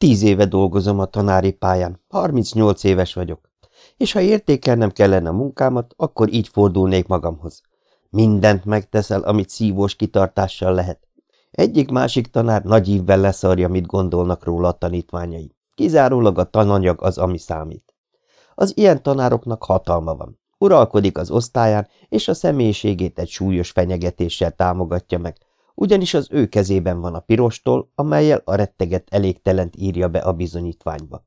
Tíz éve dolgozom a tanári pályán, 38 éves vagyok, és ha értékelnem kellene a munkámat, akkor így fordulnék magamhoz. Mindent megteszel, amit szívós kitartással lehet. Egyik-másik tanár nagy ívvel leszarja, mit gondolnak róla a tanítványai. Kizárólag a tananyag az, ami számít. Az ilyen tanároknak hatalma van. Uralkodik az osztályán, és a személyiségét egy súlyos fenyegetéssel támogatja meg, ugyanis az ő kezében van a pirostól, amelyel a retteget elégtelent írja be a bizonyítványba.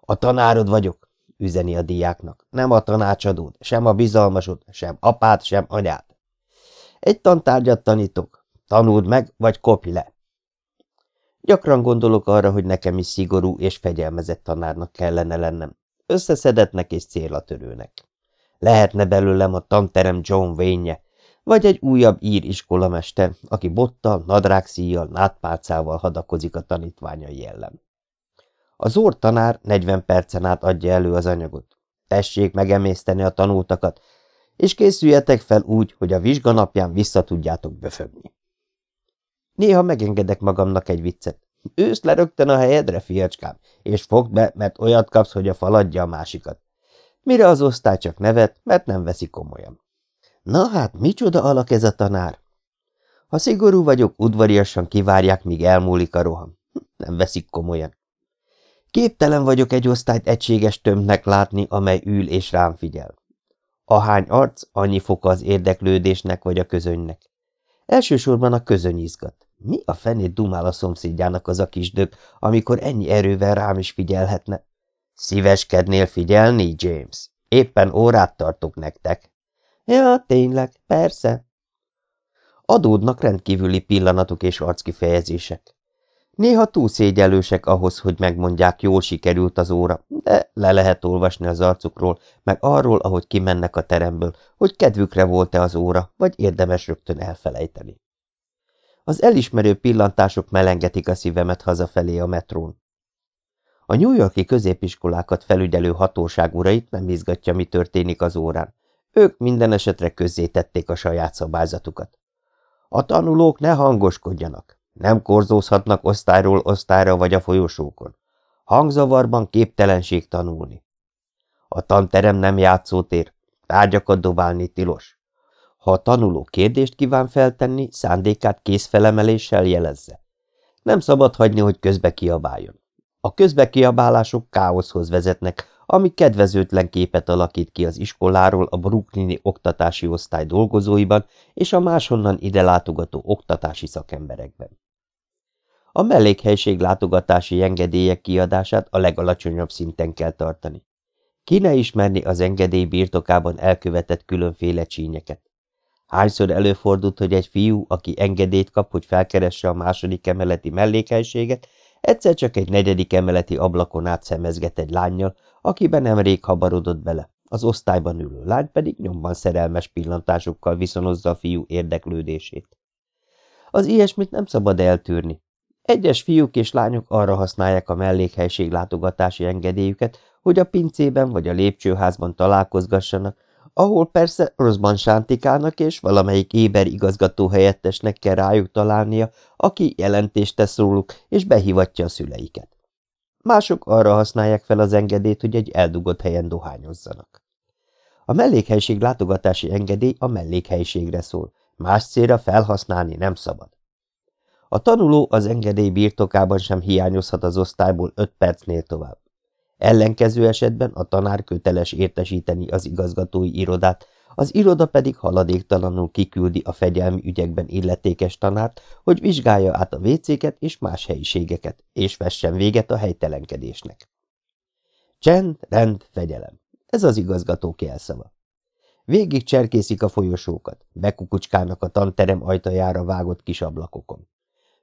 A tanárod vagyok, üzeni a diáknak, nem a tanácsadód, sem a bizalmasod, sem apát, sem anyát. Egy tantárgyat tanítok, tanuld meg, vagy kopj le. Gyakran gondolok arra, hogy nekem is szigorú és fegyelmezett tanárnak kellene lennem, összeszedetnek és célatörőnek. Lehetne belőlem a tanterem John Wayne-je, vagy egy újabb ír iskolamester, aki bottal, nadrágszíjjal, nátpálcával hadakozik a tanítványai ellen. Az úr tanár 40 percen át adja elő az anyagot. Tessék megemészteni a tanultakat, és készüljetek fel úgy, hogy a vizsganapján vissza tudjátok böfögni. Néha megengedek magamnak egy viccet. Ősz le rögtön a helyedre, fiacskám, és fogd be, mert olyat kapsz, hogy a faladja a másikat. Mire az osztály csak nevet, mert nem veszi komolyan. Na hát, micsoda alak ez a tanár? Ha szigorú vagyok, udvariasan kivárják, míg elmúlik a roham. Nem veszik komolyan. Képtelen vagyok egy osztályt egységes tömbnek látni, amely ül és rám figyel. Ahány arc, annyi foka az érdeklődésnek vagy a közönnek. Elsősorban a közöny izgat. Mi a fenét dumál a szomszédjának az a kis dög, amikor ennyi erővel rám is figyelhetne? Szíveskednél figyelni, James? Éppen órát tartok nektek. Ja, tényleg, persze. Adódnak rendkívüli pillanatok és arckifejezések. Néha túl szégyelősek ahhoz, hogy megmondják, jól sikerült az óra, de le lehet olvasni az arcukról, meg arról, ahogy kimennek a teremből, hogy kedvükre volt-e az óra, vagy érdemes rögtön elfelejteni. Az elismerő pillantások melengetik a szívemet hazafelé a metrón. A New Yorki középiskolákat felügyelő hatóság urait nem izgatja, mi történik az órán. Ők minden esetre közzétették a saját szabályzatukat. A tanulók ne hangoskodjanak, nem korzózhatnak osztályról osztályra vagy a folyosókon. Hangzavarban képtelenség tanulni. A tanterem nem játszótér, tárgyakat dobálni tilos. Ha a tanuló kérdést kíván feltenni, szándékát készfelemeléssel jelezze. Nem szabad hagyni, hogy közbe kiabáljon. A közbekiabálások káoszhoz vezetnek, ami kedvezőtlen képet alakít ki az iskoláról a brooklyni oktatási osztály dolgozóiban és a máshonnan ide látogató oktatási szakemberekben. A mellékhelység látogatási engedélyek kiadását a legalacsonyabb szinten kell tartani. Ki ne ismerni az engedély birtokában elkövetett különféle csínyeket. Hányszor előfordult, hogy egy fiú, aki engedélyt kap, hogy felkeresse a második emeleti mellékhelységet, Egyszer csak egy negyedik emeleti ablakon át szemezget egy lányjal, akiben nemrég habarodott bele, az osztályban ülő lány pedig nyomban szerelmes pillantásokkal viszonozza a fiú érdeklődését. Az ilyesmit nem szabad eltűrni. Egyes fiúk és lányok arra használják a mellékhelység látogatási engedélyüket, hogy a pincében vagy a lépcsőházban találkozgassanak, ahol persze rosszban sántikálnak, és valamelyik éber igazgató helyettesnek kell rájuk találnia, aki jelentést tesz róluk, és behívatja a szüleiket. Mások arra használják fel az engedélyt, hogy egy eldugott helyen dohányozzanak. A mellékhelység látogatási engedély a mellékhelyiségre szól, más célra felhasználni nem szabad. A tanuló az engedély birtokában sem hiányozhat az osztályból öt percnél tovább. Ellenkező esetben a tanár köteles értesíteni az igazgatói irodát, az iroda pedig haladéktalanul kiküldi a fegyelmi ügyekben illetékes tanárt, hogy vizsgálja át a vécéket és más helyiségeket, és vessen véget a helytelenkedésnek. Csend, rend, fegyelem. Ez az igazgató jelszava. Végig cserkészik a folyosókat, bekukucskálnak a tanterem ajtajára vágott kis ablakokon.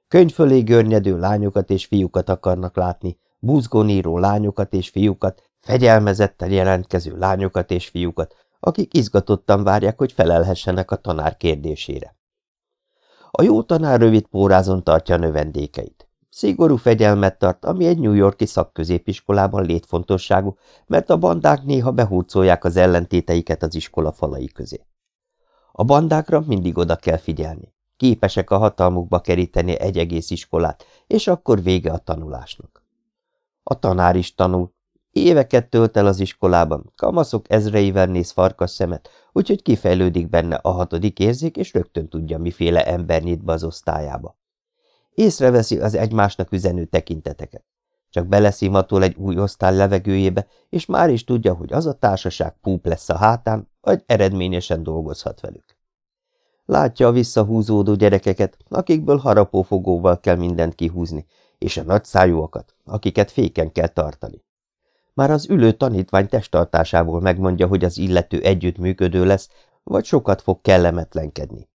Könyv fölé görnyedő lányokat és fiúkat akarnak látni, buzgóníró lányokat és fiúkat, fegyelmezetten jelentkező lányokat és fiúkat, akik izgatottan várják, hogy felelhessenek a tanár kérdésére. A jó tanár rövid pórázon tartja a növendékeit. Szigorú fegyelmet tart, ami egy New Yorki szakközépiskolában létfontosságú, mert a bandák néha behúzolják az ellentéteiket az iskola falai közé. A bandákra mindig oda kell figyelni. Képesek a hatalmukba keríteni egy egész iskolát, és akkor vége a tanulásnak. A tanár is tanul. Éveket tölt el az iskolában, kamaszok ezreivel néz farkas szemet, úgyhogy kifejlődik benne a hatodik érzék, és rögtön tudja, miféle ember nyit be az osztályába. Észreveszi az egymásnak üzenő tekinteteket. Csak beleszimatol egy új osztály levegőjébe, és már is tudja, hogy az a társaság púp lesz a hátán, vagy eredményesen dolgozhat velük. Látja a visszahúzódó gyerekeket, akikből harapófogóval kell mindent kihúzni, és a nagyszájúakat, akiket féken kell tartani. Már az ülő tanítvány testtartásából megmondja, hogy az illető együttműködő lesz, vagy sokat fog kellemetlenkedni.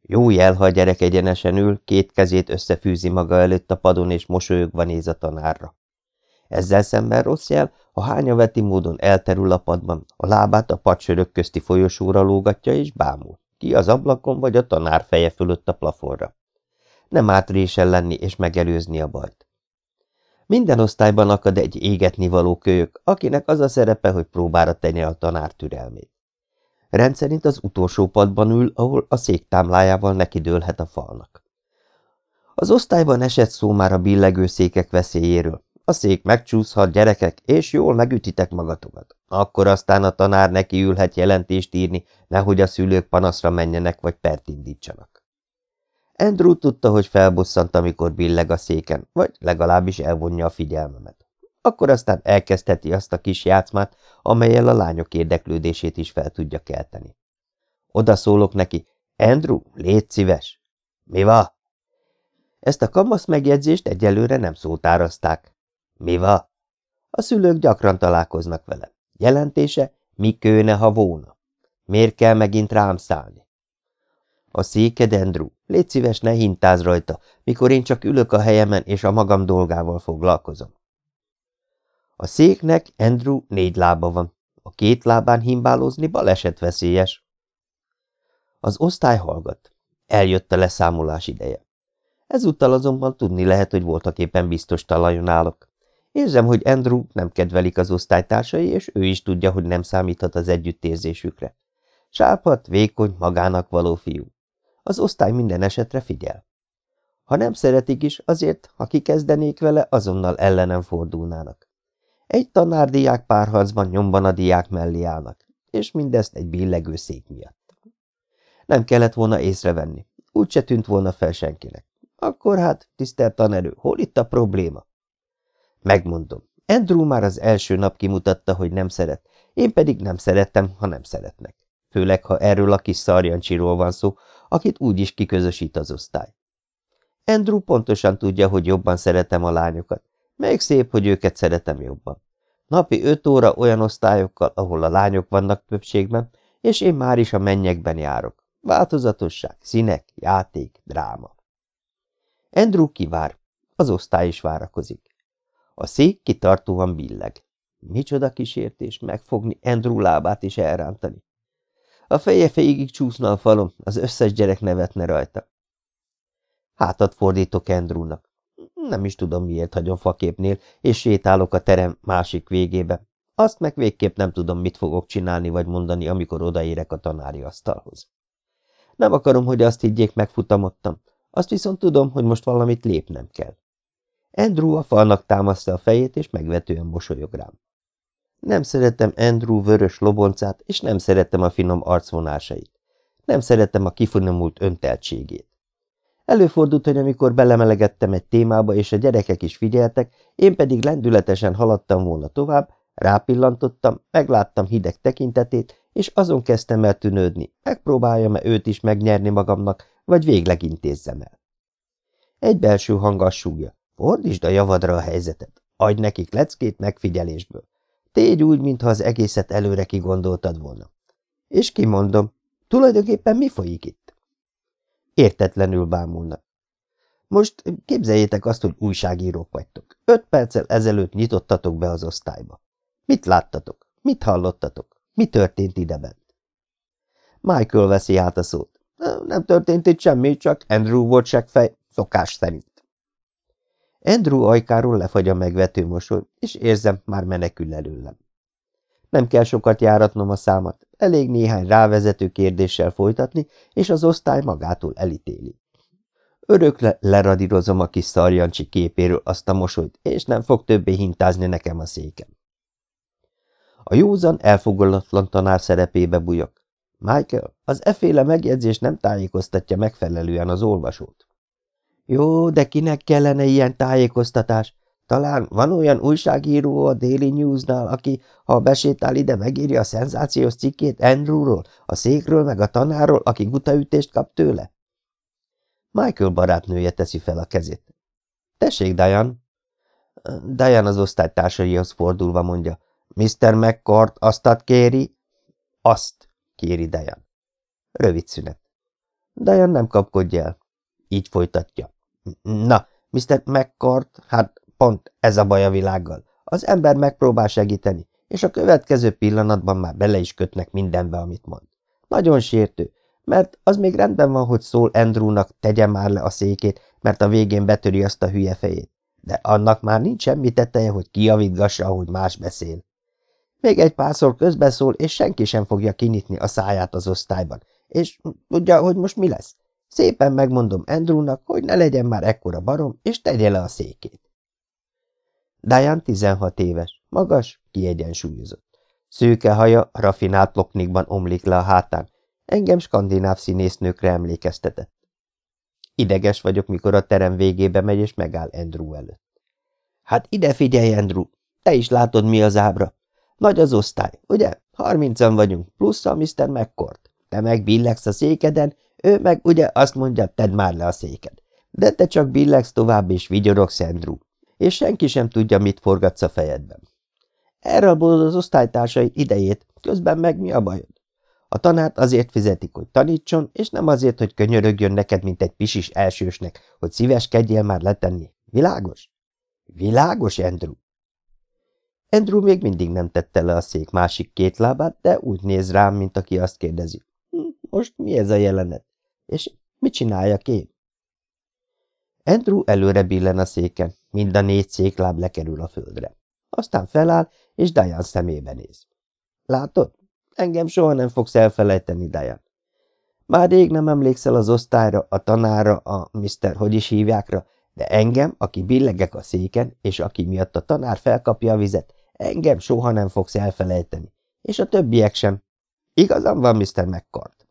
Jó jel, ha a gyerek egyenesen ül, két kezét összefűzi maga előtt a padon, és mosolyogva néz a tanárra. Ezzel szemben rossz jel, ha hányaveti módon elterül a padban, a lábát a padsörök közti folyosóra lógatja és bámul, ki az ablakon vagy a tanár feje fölött a plafonra. Nem átrésen lenni és megelőzni a bajt. Minden osztályban akad egy égetnivaló kölyök, akinek az a szerepe, hogy próbára tenni a tanár türelmét. Rendszerint az utolsó padban ül, ahol a széktámlájával nekidőlhet a falnak. Az osztályban esett szó már a billegő székek veszélyéről, a szék megcsúszhat, gyerekek, és jól megütitek magatokat. Akkor aztán a tanár neki ülhet jelentést írni, nehogy a szülők panaszra menjenek, vagy pert indítsanak. Andrew tudta, hogy felbosszant, amikor billeg a széken, vagy legalábbis elvonja a figyelmemet. Akkor aztán elkezdheti azt a kis játszmát, amelyel a lányok érdeklődését is fel tudja kelteni. Oda szólok neki, Andrew, légy szíves! Mi van? Ezt a kamasz megjegyzést egyelőre nem szótározták, mi va? A szülők gyakran találkoznak vele. Jelentése, mi kőne, ha volna. Miért kell megint rám szállni? A széked, Andrew, légy szíves, ne hintáz rajta, mikor én csak ülök a helyemen és a magam dolgával foglalkozom. A széknek, Andrew, négy lába van. A két lábán himbálózni baleset veszélyes. Az osztály hallgat. Eljött a leszámolás ideje. Ezúttal azonban tudni lehet, hogy voltak éppen biztos talajon állok. Érzem, hogy Andrew nem kedvelik az osztálytársai, és ő is tudja, hogy nem számíthat az együttérzésükre. Sápat, vékony, magának való fiú. Az osztály minden esetre figyel. Ha nem szeretik is, azért, ha kikezdenék vele, azonnal ellenem fordulnának. Egy tanárdiák párharcban nyomban a diák mellé állnak, és mindezt egy billegő szék miatt. Nem kellett volna észrevenni, úgyse tűnt volna fel senkinek. Akkor hát, tisztelt tanerő, hol itt a probléma? Megmondom. Andrew már az első nap kimutatta, hogy nem szeret, én pedig nem szerettem, ha nem szeretnek. Főleg, ha erről a kis szarjancsiról van szó, akit úgyis kiközösít az osztály. Andrew pontosan tudja, hogy jobban szeretem a lányokat. Még szép, hogy őket szeretem jobban. Napi öt óra olyan osztályokkal, ahol a lányok vannak többségben, és én már is a mennyekben járok. Változatosság, színek, játék, dráma. Andrew kivár, az osztály is várakozik. A szék kitartóan billeg. Micsoda kísértés megfogni Andrew lábát és elrántani. A feje fejéig csúszna a falon, az összes gyerek nevetne rajta. Hátat fordítok Andrewnak. Nem is tudom, miért hagyom faképnél, és sétálok a terem másik végébe. Azt meg végképp nem tudom, mit fogok csinálni vagy mondani, amikor odaérek a tanári asztalhoz. Nem akarom, hogy azt higgyék, megfutamodtam. Azt viszont tudom, hogy most valamit lépnem kell. Andrew a falnak támasztja a fejét, és megvetően mosolyog rám. Nem szeretem Andrew vörös loboncát, és nem szeretem a finom arcvonásait. Nem szeretem a kifinomult önteltségét. Előfordult, hogy amikor belemelegettem egy témába, és a gyerekek is figyeltek, én pedig lendületesen haladtam volna tovább, rápillantottam, megláttam hideg tekintetét, és azon kezdtem el tűnődni, megpróbáljam-e őt is megnyerni magamnak, vagy végleg intézzem el. Egy belső hang. Fordítsd a javadra a helyzetet. Adj nekik leckét megfigyelésből. Tégy úgy, mintha az egészet előre kigondoltad volna. És kimondom, tulajdonképpen mi folyik itt? Értetlenül bámulnak. Most képzeljétek azt, hogy újságírók vagytok. Öt perccel ezelőtt nyitottatok be az osztályba. Mit láttatok? Mit hallottatok? Mi történt idebent? Michael veszi át a szót. Nem történt itt semmi, csak Andrew volt fej, szokás szerint. Andrew ajkáról lefagy a megvető mosoly, és érzem, már menekül előlem. Nem kell sokat járatnom a számat, elég néhány rávezető kérdéssel folytatni, és az osztály magától elítéli. Örökre leradírozom a kis szarjancsi képéről azt a mosolyt, és nem fog többé hintázni nekem a székem. A józan elfogadatlan tanár szerepébe bujok. Michael, az eféle megjegyzés nem tájékoztatja megfelelően az olvasót. Jó, de kinek kellene ilyen tájékoztatás? Talán van olyan újságíró a Daily Newsnál, aki, ha besétál ide, megírja a szenzációs cikkét Andrewról, a székről, meg a tanárról, aki gutaütést kap tőle? Michael barátnője teszi fel a kezét. Tessék, Diane. Diane az osztálytársaihoz fordulva mondja. Mr. McCord azt kéri? Azt, kéri Diane. Rövid szünet. Diane nem kapkodja el. Így folytatja. Na, Mr. McCord, hát pont ez a baj a világgal. Az ember megpróbál segíteni, és a következő pillanatban már bele is kötnek mindenbe, amit mond. Nagyon sértő, mert az még rendben van, hogy szól Andrewnak, tegye már le a székét, mert a végén betöri azt a hülye fejét. De annak már nincs semmi teteje, hogy kiavítgassa, ahogy más beszél. Még egy párszor közbeszól, és senki sem fogja kinyitni a száját az osztályban. És tudja, hogy most mi lesz? Szépen megmondom Andrewnak, hogy ne legyen már ekkora barom, és tegye le a székét. Diane 16 éves, magas, kiegyensúlyozott. Szőke haja rafinált loknikban omlik le a hátán, engem skandináv színésznőkre emlékeztetett. Ideges vagyok, mikor a terem végébe megy, és megáll Andrew előtt. Hát ide figyelj, Andrew, te is látod, mi az ábra. Nagy az osztály, ugye? Harmincan vagyunk, plusz a Mr. McCord. Te meg billegsz a székeden, ő meg ugye azt mondja, tedd már le a széked. De te csak billegsz tovább, és vigyorogsz, Andrew, és senki sem tudja, mit forgatsz a fejedben. Elrabolod az osztálytársai idejét, közben meg mi a bajod? A tanárt azért fizetik, hogy tanítson, és nem azért, hogy könyörögjön neked, mint egy pisis elsősnek, hogy szíveskedjél már letenni. Világos? Világos, Andrew? Andrew még mindig nem tette le a szék másik két lábát, de úgy néz rám, mint aki azt kérdezi. Hm, most mi ez a jelenet? És mit csináljak én? Andrew előre billen a széken, mind a négy székláb lekerül a földre. Aztán feláll, és Diane szemébe néz. Látod? Engem soha nem fogsz elfelejteni, Diane. Már rég nem emlékszel az osztályra, a tanára, a Mr. hogy is hívjákra, de engem, aki billegek a széken, és aki miatt a tanár felkapja a vizet, engem soha nem fogsz elfelejteni. És a többiek sem. Igazam van, Mr. McCord.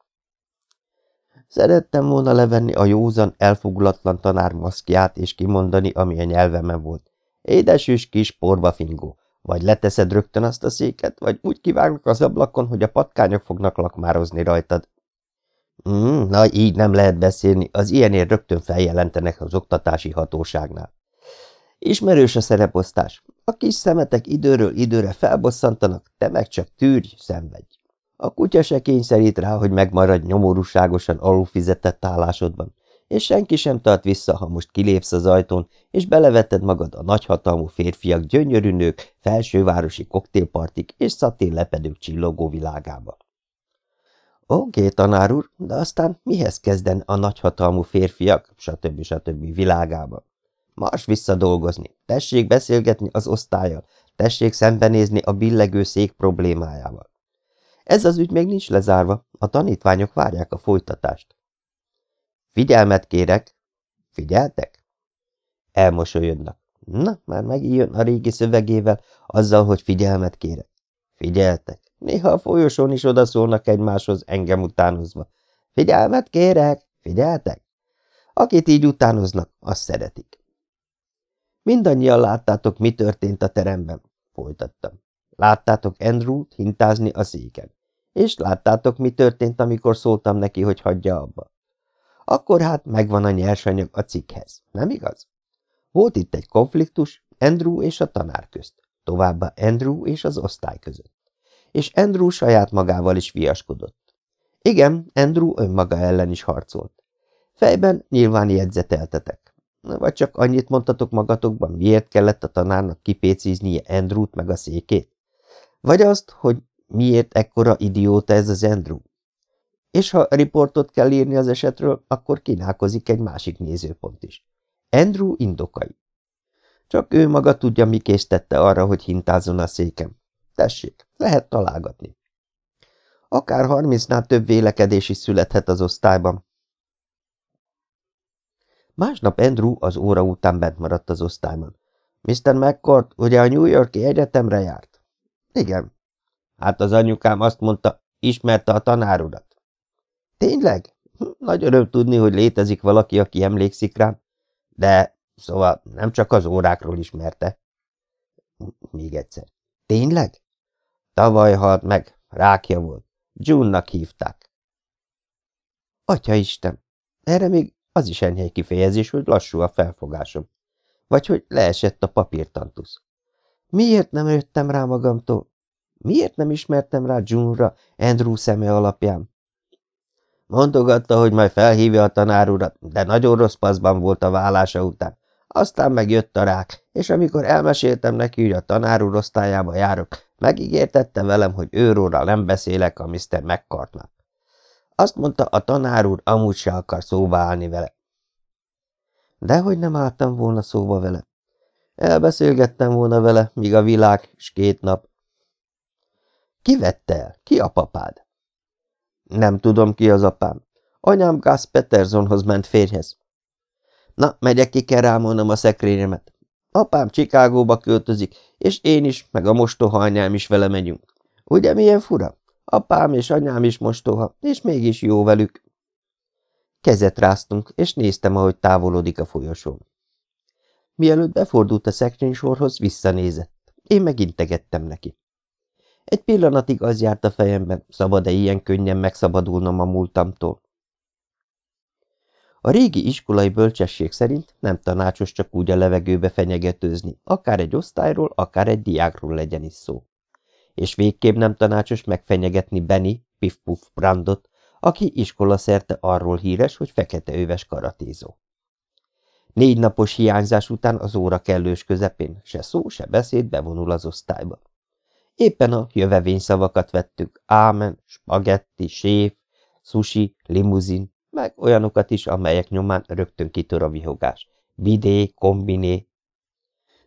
Szerettem volna levenni a józan, elfogulatlan tanár maszkját, és kimondani, ami a nyelvemen volt. Édesűs kis porbafingó, vagy leteszed rögtön azt a széket, vagy úgy kivágnak az ablakon, hogy a patkányok fognak lakmározni rajtad. Mm, na, így nem lehet beszélni, az ilyenért rögtön feljelentenek az oktatási hatóságnál. Ismerős a szereposztás. A kis szemetek időről időre felbosszantanak, te meg csak tűrj, szenvedj. A kutya se kényszerít rá, hogy megmaradj nyomorúságosan alulfizetett állásodban, és senki sem tart vissza, ha most kilépsz az ajtón, és beleveted magad a nagyhatalmú férfiak, gyönyörű nők, felsővárosi koktélpartik és szatén lepedők csillogó világába. Oké, tanár úr, de aztán mihez kezden a nagyhatalmú férfiak, stb. stb. világába? Mars visszadolgozni, tessék beszélgetni az osztályjal, tessék szembenézni a billegő szék problémájával. Ez az ügy még nincs lezárva, a tanítványok várják a folytatást. Figyelmet kérek! Figyeltek? Elmosolyodnak. Na, már megjön a régi szövegével, azzal, hogy figyelmet kérek. Figyeltek. Néha a folyosón is odaszólnak egymáshoz, engem utánozva. Figyelmet kérek! Figyeltek? Akit így utánoznak, azt szeretik. Mindannyian láttátok, mi történt a teremben, folytattam. Láttátok Andrew-t hintázni a széken. És láttátok, mi történt, amikor szóltam neki, hogy hagyja abba. Akkor hát megvan a nyersanyag a cikkhez, nem igaz? Volt itt egy konfliktus Andrew és a tanár közt, továbbá Andrew és az osztály között. És Andrew saját magával is viaskodott. Igen, Andrew önmaga ellen is harcolt. Fejben nyilván jegyzeteltetek. Vagy csak annyit mondtatok magatokban, miért kellett a tanárnak kipécíznie Andrewt meg a székét? Vagy azt, hogy miért ekkora idióta ez az Andrew? És ha riportot kell írni az esetről, akkor kínálkozik egy másik nézőpont is. Andrew indokai. Csak ő maga tudja, mi késztette arra, hogy hintázzon a székem. Tessék, lehet találgatni. Akár harmincnál több vélekedés is születhet az osztályban. Másnap Andrew az óra után bent maradt az osztályban. Mr. McCord ugye a New Yorki egyetemre járt? Igen. Hát az anyukám azt mondta, ismerte a tanárudat. Tényleg? Hm, nagy öröm tudni, hogy létezik valaki, aki emlékszik rám. De, szóval nem csak az órákról ismerte. Még egyszer. Tényleg? Tavaly halt meg, rákja volt. June-nak hívták. Atya Isten, erre még az is enyhely kifejezés, hogy lassú a felfogásom. Vagy hogy leesett a papírtantusz. Miért nem jöttem rá magamtól? Miért nem ismertem rá June-ra Andrew szeme alapján? Mondogatta, hogy majd felhívja a tanár urat, de nagyon rossz paszban volt a vállása után. Aztán megjött a rák, és amikor elmeséltem neki, hogy a tanár úr osztályába járok, megígértette velem, hogy őróra nem beszélek a Mr. McCartnak. Azt mondta, a tanár úr amúgy se akar szóba állni vele. Dehogy nem álltam volna szóba vele. Elbeszélgettem volna vele, míg a világ, s két nap. Ki vette el? Ki a papád? Nem tudom, ki az apám. Anyám Gus Petersonhoz ment férjhez. Na, megyek ki kell rámolnom a szekrényemet. Apám Csikágóba költözik, és én is, meg a mostoha anyám is vele megyünk. Ugye milyen fura? Apám és anyám is mostoha, és mégis jó velük. Kezet ráztunk, és néztem, ahogy távolodik a folyosón. Mielőtt befordult a szekrénysorhoz, visszanézett. Én megintegettem neki. Egy pillanatig az járt a fejemben, szabad-e ilyen könnyen megszabadulnom a múltamtól. A régi iskolai bölcsesség szerint nem tanácsos csak úgy a levegőbe fenyegetőzni, akár egy osztályról, akár egy diákról legyen is szó. És végképp nem tanácsos megfenyegetni Benny, Piff-Puff Brandot, aki iskola szerte arról híres, hogy fekete öves karatézó. Négy napos hiányzás után az óra kellős közepén se szó, se beszéd bevonul az osztályba. Éppen a jövevény szavakat vettük, ámen, spagetti, séf, sushi, limuzin, meg olyanokat is, amelyek nyomán rögtön kitör a vihogás. Vidé, kombiné.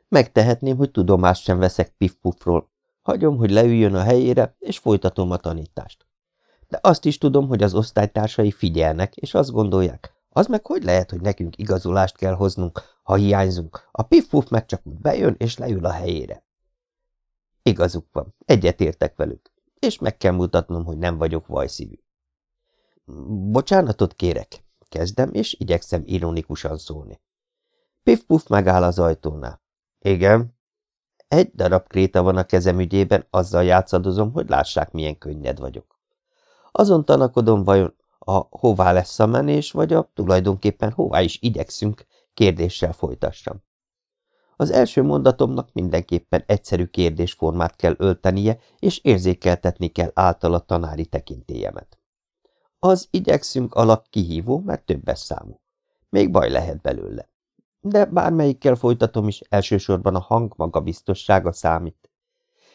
Megtehetném, hogy tudomást sem veszek piff-puffról. Hagyom, hogy leüljön a helyére, és folytatom a tanítást. De azt is tudom, hogy az osztálytársai figyelnek, és azt gondolják, az meg hogy lehet, hogy nekünk igazolást kell hoznunk, ha hiányzunk, a piff-puff meg csak úgy bejön, és leül a helyére. Igazuk van, egyetértek velük, és meg kell mutatnom, hogy nem vagyok vajszívű. Bocsánatot kérek, kezdem, és igyekszem ironikusan szólni. Piff-puff megáll az ajtónál. Igen. Egy darab kréta van a kezem ügyében, azzal játszadozom, hogy lássák, milyen könnyed vagyok. Azon tanakodom, vajon a hová lesz a menés, vagy a tulajdonképpen hová is igyekszünk, kérdéssel folytassam. Az első mondatomnak mindenképpen egyszerű kérdésformát kell öltenie, és érzékeltetni kell általa tanári tekintélyemet. Az igyekszünk alak kihívó, mert többes számú. Még baj lehet belőle. De bármelyikkel folytatom is, elsősorban a hang magabiztossága számít.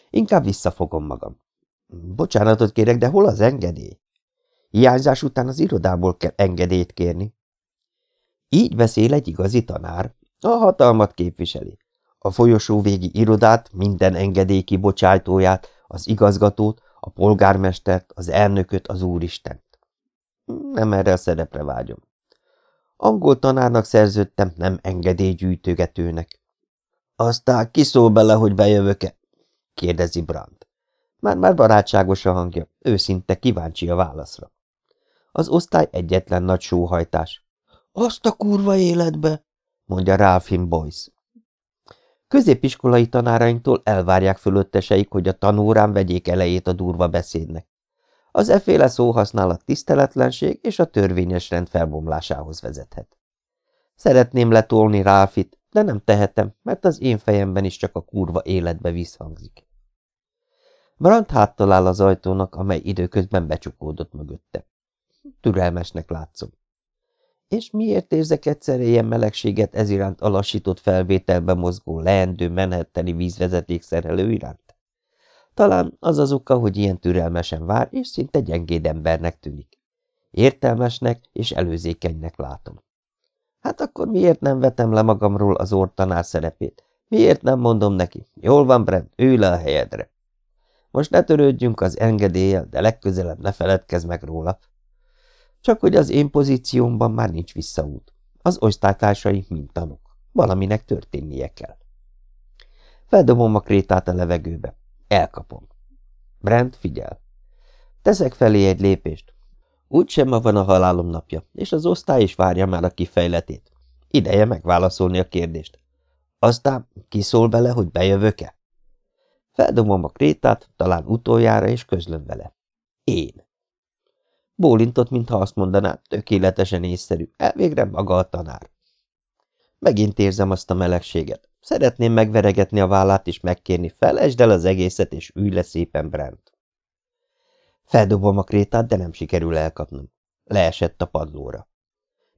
Inkább visszafogom magam. Bocsánatot kérek, de hol az engedély? Hiányzás után az irodából kell engedélyt kérni. Így beszél egy igazi tanár. A hatalmat képviseli. A folyosó végi irodát, minden engedély kibocsájtóját, az igazgatót, a polgármestert, az elnököt, az úristent. Nem erre a szerepre vágyom. Angol tanárnak szerződtem, nem engedélygyűjtögetőnek. Aztán kiszól bele, hogy bejövök-e? kérdezi Brandt. Már-már barátságos a hangja, őszinte kíváncsi a válaszra. Az osztály egyetlen nagy sóhajtás. Azt a kurva életbe, mondja Ralphin Boyce. Középiskolai tanárainktól elvárják fölötteseik, hogy a tanórán vegyék elejét a durva beszédnek. Az eféle szóhasználat tiszteletlenség és a törvényes rend felbomlásához vezethet. Szeretném letolni Ralphit, de nem tehetem, mert az én fejemben is csak a kurva életbe visszhangzik. Brandt háttal áll az ajtónak, amely időközben becsukódott mögötte. Türelmesnek látszom. És miért érzek egyszerre ilyen melegséget ez iránt a lassított felvételbe mozgó, leendő menhetteni vízvezetékszerelő iránt? Talán az az oka, hogy ilyen türelmesen vár, és szinte gyengéd embernek tűnik. Értelmesnek és előzékenynek látom. Hát akkor miért nem vetem le magamról az ortanár szerepét? Miért nem mondom neki? Jól van, Brent, ülj le a helyedre. Most ne törődjünk az engedéllyel, de legközelebb ne feledkezz meg róla. Csak hogy az én pozíciómban már nincs visszaút. Az osztálytársai mind tanuk. Valaminek történnie kell. Feldobom a krétát a levegőbe. Elkapom. Brent figyel. Teszek felé egy lépést. Úgysem ma van a halálom napja, és az osztály is várja már a kifejletét. Ideje megválaszolni a kérdést. Aztán kiszól bele, hogy bejövök-e? Feldobom a krétát, talán utoljára, és közlöm vele. Én. Bólintott, mintha azt mondaná, tökéletesen észszerű, elvégre maga a tanár. Megint érzem azt a melegséget. Szeretném megveregetni a vállát és megkérni, felesd el az egészet, és ülj le szépen, Brent. Feldobom a krétát, de nem sikerül elkapnom. Leesett a padlóra.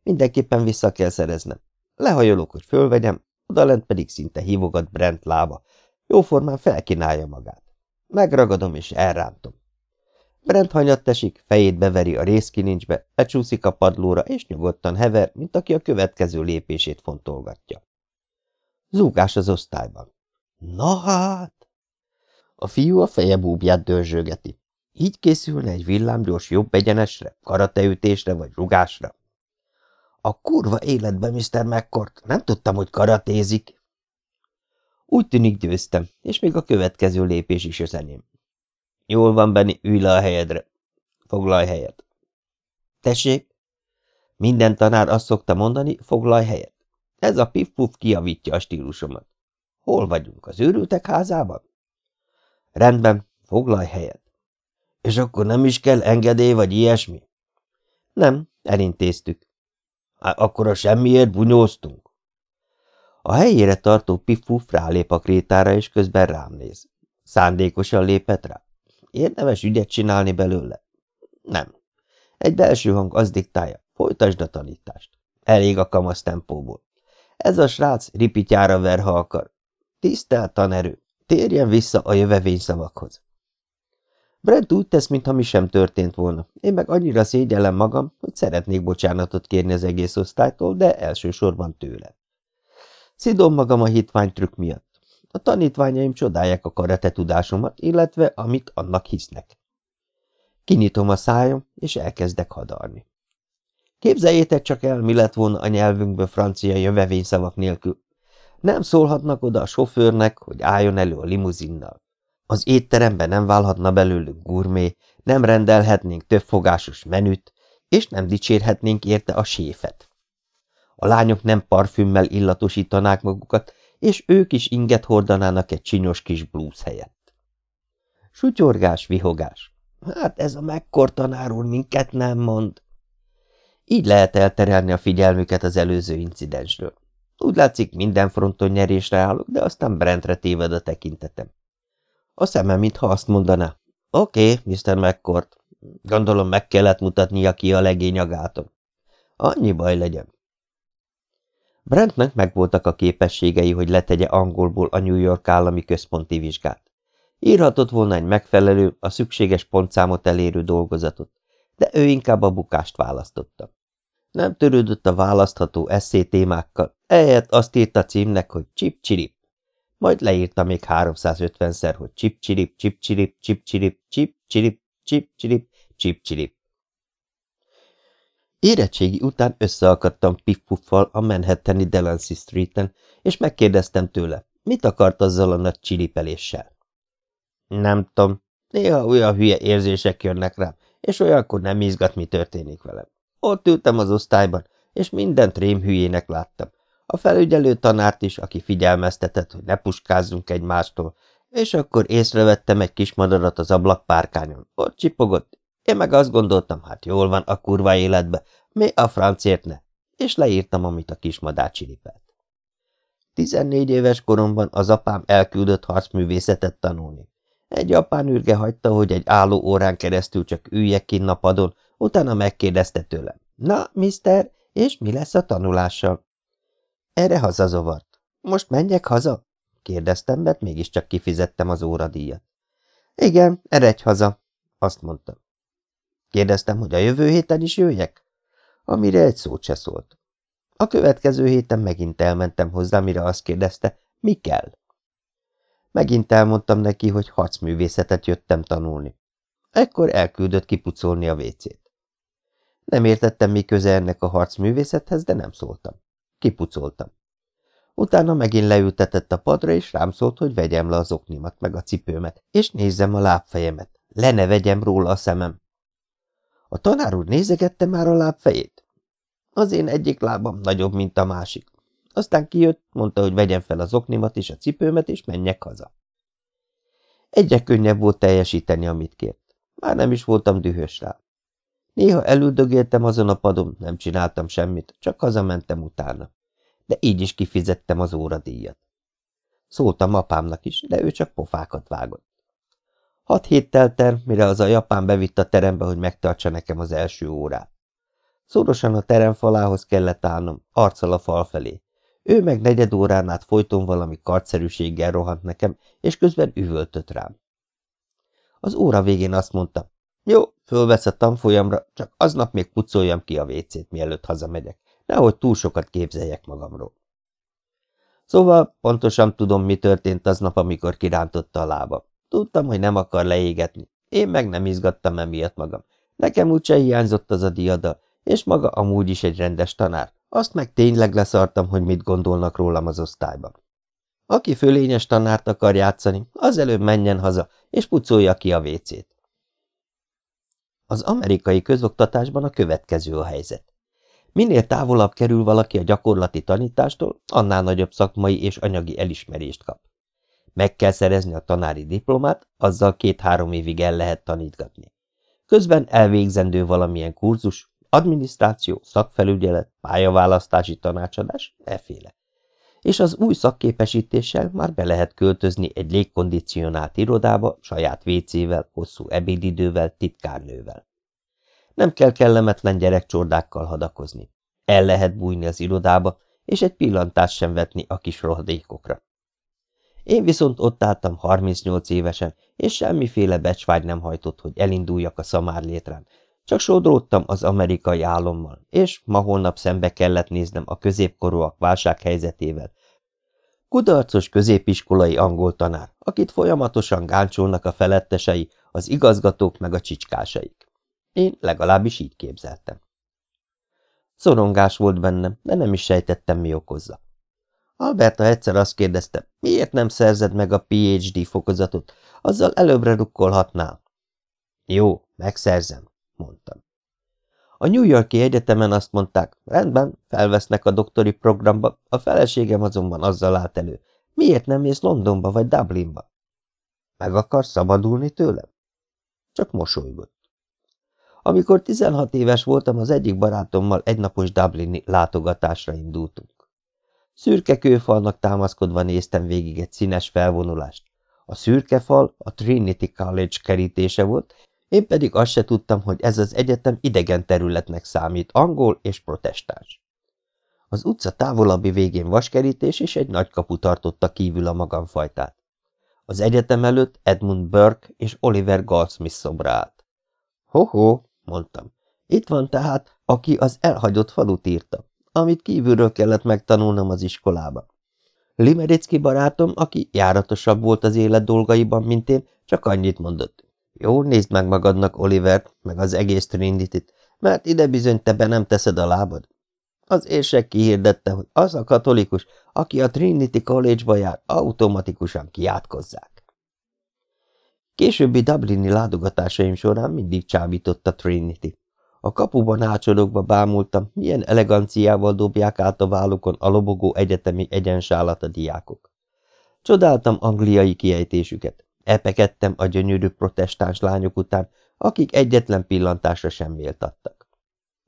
Mindenképpen vissza kell szereznem. Lehajolok, hogy fölvegyem, odalent pedig szinte hívogat Brent lába. Jóformán felkínálja magát. Megragadom és elrántom. Brent hanyat esik, fejét beveri a részkinincsbe, lecsúszik a padlóra, és nyugodtan hever, mint aki a következő lépését fontolgatja. Zúgás az osztályban. Na hát! A fiú a feje búbját dörzsögeti. Így készülne egy villámgyors jobb egyenesre, karateütésre vagy rugásra. A kurva életbe, Mr. McCord, nem tudtam, hogy karatézik. Úgy tűnik győztem, és még a következő lépés is az enyém. Jól van, Benni, ülj le a helyedre. Foglalj helyet. Tessék? Minden tanár azt szokta mondani, foglalj helyet. Ez a pif-puf kiavítja a stílusomat. Hol vagyunk, az őrültek házában? Rendben, foglalj helyet. És akkor nem is kell engedély vagy ilyesmi? Nem, elintéztük. Hát akkor a semmiért bunyóztunk. A helyére tartó pifuf rálép a krétára, és közben rám néz. Szándékosan lépett rá. Érdemes ügyet csinálni belőle? Nem. Egy belső hang az diktálja, folytasd a tanítást. Elég a kamasz tempóból. Ez a srác ripityára ver, ha akar. Tisztelt tanerő, térjen vissza a jövevény szavakhoz. Brent úgy tesz, mintha mi sem történt volna. Én meg annyira szégyellem magam, hogy szeretnék bocsánatot kérni az egész osztálytól, de elsősorban tőle. Szidom magam a hitványtrükk miatt. A tanítványaim csodálják a karate tudásomat, illetve amit annak hisznek. Kinyitom a szájom, és elkezdek hadarni. Képzeljétek csak el, mi lett volna a nyelvünkből francia jövevényszavak nélkül. Nem szólhatnak oda a sofőrnek, hogy álljon elő a limuzinnal. Az étteremben nem válhatna belőlünk gurmé, nem rendelhetnénk többfogásos menüt, és nem dicsérhetnénk érte a séfet. A lányok nem parfümmel illatosítanák magukat, és ők is inget hordanának egy csinyos kis blúz helyett. Sutyorgás, vihogás. Hát ez a mekkor tanár úr minket nem mond. Így lehet elterelni a figyelmüket az előző incidensről. Úgy látszik, minden fronton nyerésre állok, de aztán Brentre téved a tekintetem. A szeme, mintha azt mondaná. Oké, okay, Mr. McCord. Gondolom meg kellett mutatnia ki a legény agátom. Annyi baj legyen. Brentnek megvoltak a képességei, hogy letegye angolból a New York állami központi vizsgát. Írhatott volna egy megfelelő, a szükséges pontszámot elérő dolgozatot, de ő inkább a bukást választotta. Nem törődött a választható eszé témákkal, ehelyett azt írta címnek, hogy csip-csirip. Majd leírta még 350-szer, hogy csip-csirip, csip-csirip, csip-csirip, csip-csirip, csip-csirip, csip-csirip. Érettségi után összeakadtam Piff-Puffal a Manhattani Delancey Streeten, és megkérdeztem tőle, mit akart azzal a nagy csilipeléssel. Nem tudom, néha olyan hülye érzések jönnek rám, és olyankor nem izgat, mi történik velem. Ott ültem az osztályban, és mindent rémhülyének láttam. A felügyelő tanárt is, aki figyelmeztetett, hogy ne puskázzunk egymástól, és akkor észrevettem egy kis madarat az ablakpárkányon. Ott csipogott, én meg azt gondoltam, hát jól van a kurva életbe, mi a francért ne, és leírtam, amit a kismadár csiripelt. Tizennégy éves koromban az apám elküldött harcművészetet tanulni. Egy japán ürge hagyta, hogy egy álló órán keresztül csak üljek ki napadon, utána megkérdezte tőlem. Na, mister, és mi lesz a tanulással? Erre hazazavart. Most menjek haza? Kérdeztem, mert mégiscsak kifizettem az óradíjat. Igen, eredj haza, azt mondtam. Kérdeztem, hogy a jövő héten is jöjjek? Amire egy szót se szólt. A következő héten megint elmentem hozzá, mire azt kérdezte, mi kell? Megint elmondtam neki, hogy harcművészetet jöttem tanulni. Ekkor elküldött kipucolni a vécét. Nem értettem, mi köze ennek a harcművészethez, de nem szóltam. Kipucoltam. Utána megint leültetett a padra, és rám szólt, hogy vegyem le az oknimat meg a cipőmet, és nézzem a lábfejemet. Le ne vegyem róla a szemem. A tanár úr nézegette már a lábfejét? Az én egyik lábam nagyobb, mint a másik. Aztán kijött, mondta, hogy vegyem fel az oknimat és a cipőmet, és menjek haza. Egyre könnyebb volt teljesíteni, amit kért. Már nem is voltam dühös rá. Néha elüldögéltem azon a padon, nem csináltam semmit, csak hazamentem utána. De így is kifizettem az óradíjat. Szóltam apámnak is, de ő csak pofákat vágott. Hat hét telt el, mire az a japán bevitt a terembe, hogy megtartsa nekem az első órát. Szorosan a terem falához kellett állnom, arccal a fal felé. Ő meg negyed órán át folyton valami kartszerűséggel rohant nekem, és közben üvöltött rám. Az óra végén azt mondta, jó, fölvesz a tanfolyamra, csak aznap még pucoljam ki a vécét, mielőtt hazamegyek, nehogy túl sokat képzeljek magamról. Szóval pontosan tudom, mi történt aznap, amikor kirántotta a lába. Tudtam, hogy nem akar leégetni. Én meg nem izgattam emiatt magam. Nekem úgyse hiányzott az a diadal, és maga amúgy is egy rendes tanár. Azt meg tényleg leszartam, hogy mit gondolnak rólam az osztályban. Aki fölényes tanárt akar játszani, az előbb menjen haza, és pucolja ki a vécét. Az amerikai közoktatásban a következő a helyzet. Minél távolabb kerül valaki a gyakorlati tanítástól, annál nagyobb szakmai és anyagi elismerést kap. Meg kell szerezni a tanári diplomát, azzal két-három évig el lehet tanítgatni. Közben elvégzendő valamilyen kurzus, adminisztráció, szakfelügyelet, pályaválasztási tanácsadás, eféle. És az új szakképesítéssel már be lehet költözni egy légkondicionált irodába, saját vécével, hosszú ebédidővel, titkárnővel. Nem kell kellemetlen gyerekcsordákkal hadakozni. El lehet bújni az irodába, és egy pillantást sem vetni a kis rohadékokra. Én viszont ott álltam 38 évesen, és semmiféle becsvágy nem hajtott, hogy elinduljak a szamárlétrán. Csak sodródtam az amerikai álommal, és ma holnap szembe kellett néznem a középkorúak válsághelyzetével. Kudarcos középiskolai angol tanár, akit folyamatosan gáncsolnak a felettesei, az igazgatók meg a csicskásaik. Én legalábbis így képzeltem. Szorongás volt bennem, de nem is sejtettem, mi okozza. Alberta egyszer azt kérdezte, miért nem szerzed meg a PhD fokozatot, azzal előbbre rukkolhatnál. Jó, megszerzem, mondtam. A New Yorki Egyetemen azt mondták, rendben, felvesznek a doktori programba, a feleségem azonban azzal állt elő, miért nem mész Londonba vagy Dublinba? Meg akarsz szabadulni tőlem? Csak mosolygott. Amikor 16 éves voltam, az egyik barátommal egynapos Dublini látogatásra indultunk. Szürke kőfalnak támaszkodva néztem végig egy színes felvonulást. A szürke fal a Trinity College kerítése volt, én pedig azt se tudtam, hogy ez az egyetem idegen területnek számít, angol és protestáns. Az utca távolabbi végén vaskerítés és egy nagy kapu tartotta kívül a magamfajtát. Az egyetem előtt Edmund Burke és Oliver Goldsmith szobra állt. Ho-ho, mondtam. Itt van tehát, aki az elhagyott falut írta amit kívülről kellett megtanulnom az iskolába. Limericki barátom, aki járatosabb volt az élet dolgaiban, mint én, csak annyit mondott. Jó, nézd meg magadnak Olivert, meg az egész trinity mert ide bizony te be nem teszed a lábad. Az érsek kihirdette, hogy az a katolikus, aki a Trinity College-ba jár, automatikusan kiátkozzák. Későbbi Dublini látogatásaim során mindig csábított a Trinity. A kapuban ácsorogva bámultam, milyen eleganciával dobják át a vállukon a lobogó egyetemi egyensálat a diákok. Csodáltam angliai kiejtésüket. Epekedtem a gyönyörű protestáns lányok után, akik egyetlen pillantásra sem méltattak.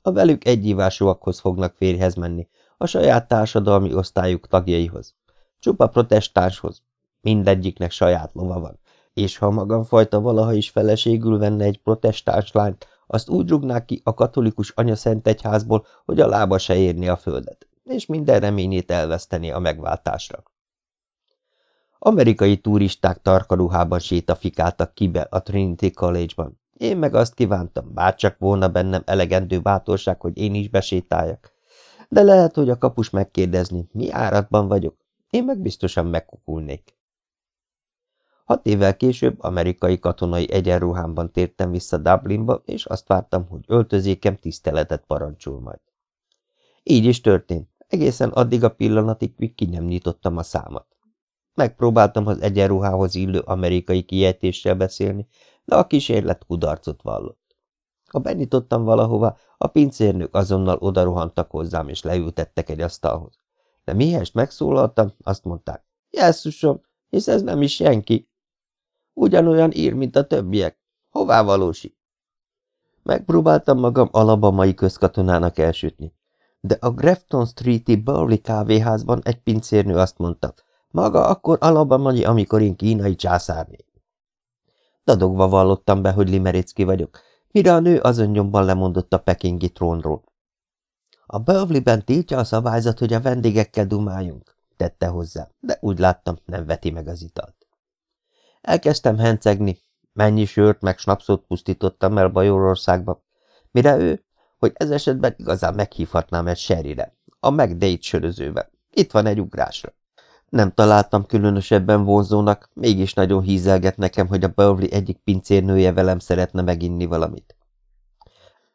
A velük egyívásúakhoz fognak férjhez menni, a saját társadalmi osztályuk tagjaihoz. Csupa protestánshoz. Mindegyiknek saját lova van, és ha magamfajta valaha is feleségül venne egy protestáns lányt, azt úgy rugnák ki a katolikus anyaszentegyházból, hogy a lába se érni a földet, és minden reményét elveszteni a megváltásra. Amerikai turisták tarkaruhában sétafikáltak kibe a Trinity College-ban. Én meg azt kívántam, bárcsak volna bennem elegendő bátorság, hogy én is besétáljak. De lehet, hogy a kapus megkérdezni, mi áratban vagyok, én meg biztosan megkukulnék. Hat évvel később amerikai katonai egyenruhámban tértem vissza Dublinba, és azt vártam, hogy öltözékem tiszteletet parancsol majd. Így is történt. Egészen addig a pillanatig, míg ki nem nyitottam a számat. Megpróbáltam az egyenruhához illő amerikai kiejtéssel beszélni, de a kísérlet kudarcot vallott. Ha benyitottam valahova, a pincérnők azonnal odarohantak hozzám, és leültettek egy asztalhoz. De mihest megszólaltam, azt mondták, Jesszusom, hisz ez nem is senki. Ugyanolyan ír, mint a többiek. Hová valósi? Megpróbáltam magam alabamai közkatonának elsütni, de a Grafton Street-i Burley kávéházban egy pincérnő azt mondta, maga akkor alabamai, amikor én kínai császárné. Dadogva vallottam be, hogy limericki vagyok, mire a nő azon nyomban lemondott a pekingi trónról. A Bövliben tiltja a szabályzat, hogy a vendégekkel dumáljunk, tette hozzá, de úgy láttam, nem veti meg az italt. Elkezdtem hencegni, mennyi sört meg snapszót pusztítottam el Bajorországba, mire ő, hogy ez esetben igazán meghívhatnám egy serire, a McDade sörözőbe. Itt van egy ugrásra. Nem találtam különösebben vonzónak, mégis nagyon hízelget nekem, hogy a Beverly egyik pincérnője velem szeretne meginni valamit.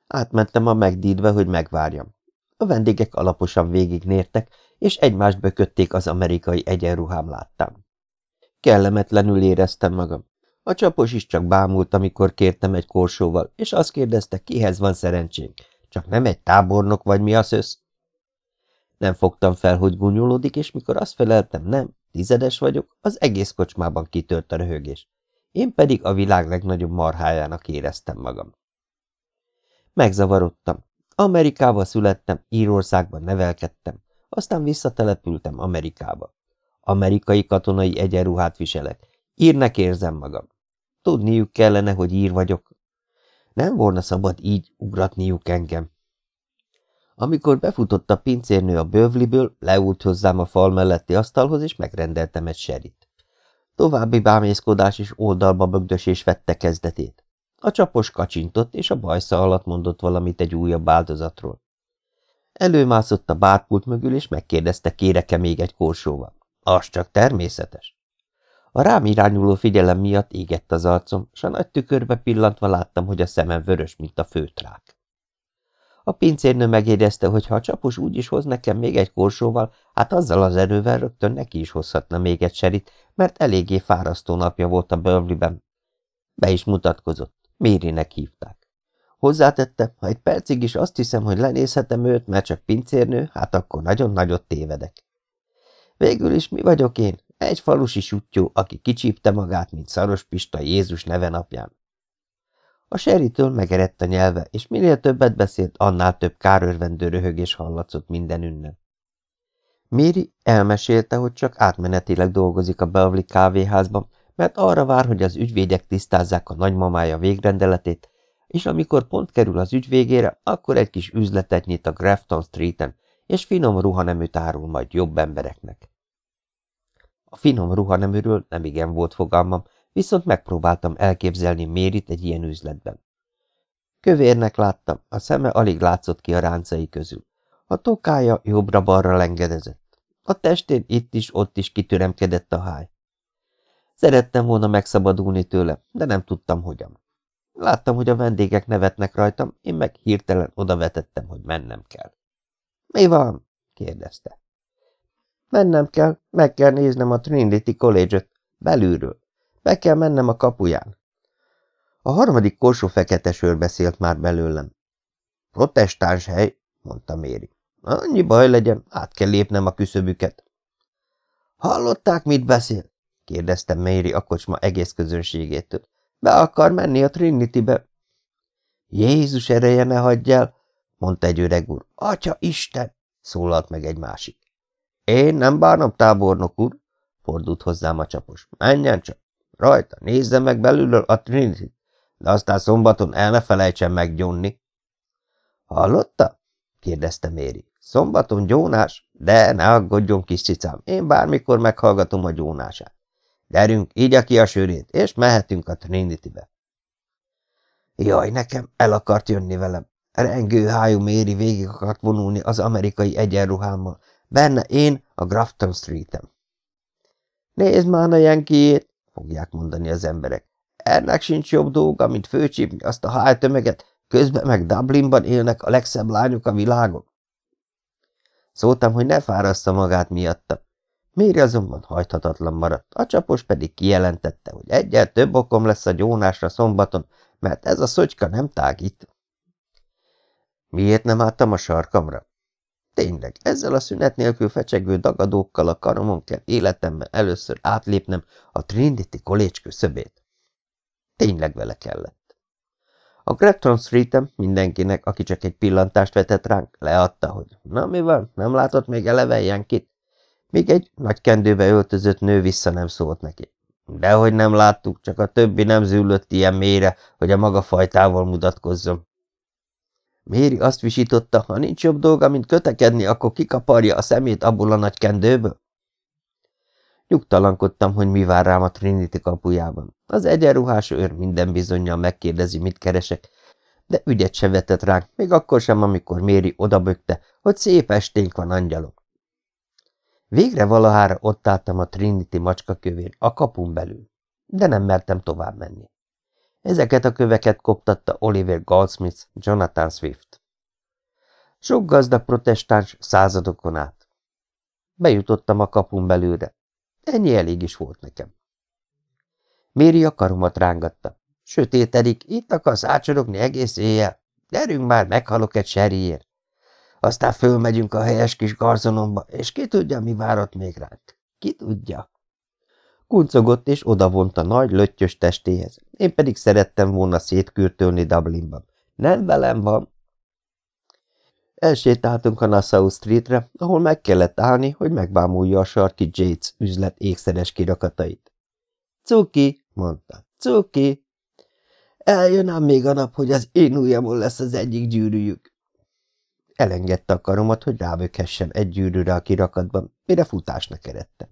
Átmentem a megdídve, hogy megvárjam. A vendégek alaposan végignértek, és egymást bökötték az amerikai egyenruhám láttam. Kellemetlenül éreztem magam. A csapos is csak bámult, amikor kértem egy korsóval, és azt kérdezte, kihez van szerencsénk. Csak nem egy tábornok vagy mi az össz? Nem fogtam fel, hogy gúnyolódik, és mikor azt feleltem, nem, tizedes vagyok, az egész kocsmában kitört a röhögés. Én pedig a világ legnagyobb marhájának éreztem magam. Megzavarodtam. Amerikába születtem, Írországban nevelkedtem, aztán visszatelepültem Amerikába. Amerikai katonai egyenruhát viselek. Írnek érzem magam. Tudniuk kellene, hogy ír vagyok. Nem volna szabad így ugratniuk engem. Amikor befutott a pincérnő a bővliből, leült hozzám a fal melletti asztalhoz, és megrendeltem egy serit. További bámészkodás és oldalba bögdösés vette kezdetét. A csapos kacsintott, és a bajsza alatt mondott valamit egy újabb áldozatról. Előmászott a bárpult mögül, és megkérdezte, kéreke még egy korsóval. Az csak természetes. A rám irányuló figyelem miatt égett az arcom, s a nagy tükörbe pillantva láttam, hogy a szemem vörös, mint a főtrák. A pincérnő megjegyezte, hogy ha a csapos úgy is hoz nekem még egy korsóval, hát azzal az erővel rögtön neki is hozhatna még egy serit, mert eléggé fárasztó napja volt a Burnley-ben. Be is mutatkozott. Mérinek hívták. Hozzátette, ha egy percig is azt hiszem, hogy lenézhetem őt, mert csak pincérnő, hát akkor nagyon nagyot tévedek. Végül is mi vagyok én? Egy falusi sutyó, aki kicsípte magát, mint Szaros Pista Jézus neve napján. A seritől megerett a nyelve, és minél többet beszélt, annál több kárörvendő röhögés hallatszott ünnen. Méri elmesélte, hogy csak átmenetileg dolgozik a Beverly kávéházban, mert arra vár, hogy az ügyvédek tisztázzák a nagymamája végrendeletét, és amikor pont kerül az ügy végére, akkor egy kis üzletet nyit a Grafton Streeten, és finom ruhaneműt árul majd jobb embereknek. A finom ruhaneműről nem igen volt fogalmam, viszont megpróbáltam elképzelni Mérit egy ilyen üzletben. Kövérnek láttam, a szeme alig látszott ki a ráncai közül. A tokája jobbra-balra lengedezett. A testén itt is, ott is kitüremkedett a háj. Szerettem volna megszabadulni tőle, de nem tudtam hogyan. Láttam, hogy a vendégek nevetnek rajtam, én meg hirtelen odavetettem, hogy mennem kell. – Mi van? – kérdezte. – Mennem kell, meg kell néznem a Trinity College-öt, belülről. Be kell mennem a kapuján. A harmadik korsó fekete sör beszélt már belőlem. Protestáns hely, mondta Méri. Annyi baj legyen, át kell lépnem a küszöbüket. Hallották, mit beszél? kérdezte Méri a kocsma egész közönségétől. Be akar menni a Trinity-be. Jézus ereje ne hagyj el, mondta egy öreg úr. Atya Isten! szólalt meg egy másik. Én nem bánom, tábornok úr, fordult hozzám a csapos. Menjen csak! Rajta, nézze meg belülről a trinity de aztán szombaton el ne felejtsen meggyónni. Hallotta? kérdezte Méri. Szombaton gyónás? De ne aggódjon, kis cicám, én bármikor meghallgatom a gyónását. Gyerünk, így ki a sörét, és mehetünk a Trinity-be. Jaj, nekem el akart jönni velem. Rengő hájú Méri végig akart vonulni az amerikai egyenruhámmal, benne én a Grafton Street-em. Nézd már a jenkiét, fogják mondani az emberek. Ennek sincs jobb dolga, mint főcsípni azt a hájtömeget, közben meg Dublinban élnek a legszebb lányok a világon. Szóltam, hogy ne fárassza magát miatta. Méri azonban hajthatatlan maradt, a csapos pedig kijelentette, hogy egyel több okom lesz a gyónásra szombaton, mert ez a szotyka nem tágít. Miért nem álltam a sarkamra? Tényleg, ezzel a szünet nélkül fecsegő dagadókkal a karomon kell életemben először átlépnem a Trinity College küszöbét. Tényleg vele kellett. A Grafton street mindenkinek, aki csak egy pillantást vetett ránk, leadta, hogy na mi van, nem látott még eleve ilyenkit? Míg egy nagy kendőbe öltözött nő vissza nem szólt neki. Dehogy nem láttuk, csak a többi nem zűlött ilyen mélyre, hogy a maga fajtával mutatkozzon. Méri azt visította, ha nincs jobb dolga, mint kötekedni, akkor kikaparja a szemét abból a nagy kendőből. Nyugtalankodtam, hogy mi vár rám a Trinity kapujában. Az egyenruhás őr minden bizonyal megkérdezi, mit keresek, de ügyet se vetett ránk, még akkor sem, amikor Méri odabökte, hogy szép esténk van, angyalok. Végre valahára ott álltam a Trinity macskakövén, a kapun belül, de nem mertem tovább menni. Ezeket a köveket koptatta Oliver Goldsmith, Jonathan Swift. Sok gazdag protestáns századokon át. Bejutottam a kapun belőle. Ennyi elég is volt nekem. Méri a karomat rángatta. Sötétedik, itt akarsz ácsorogni egész éjjel? Gyerünk már, meghalok egy seriért. Aztán fölmegyünk a helyes kis garzonomba, és ki tudja, mi várat még ránk. Ki tudja? Kuncogott és odavonta nagy, löttyös testéhez. Én pedig szerettem volna szétkürtölni Dublinban. Nem velem van. Elsétáltunk a Nassau Streetre, ahol meg kellett állni, hogy megbámulja a sarki Jates üzlet ékszeres kirakatait. Cuki, mondta, cuki. Eljön ám még a nap, hogy az én ujjamon lesz az egyik gyűrűjük. Elengedte a karomat, hogy rábökhessem egy gyűrűre a kirakatban, mire futásnak eredtem.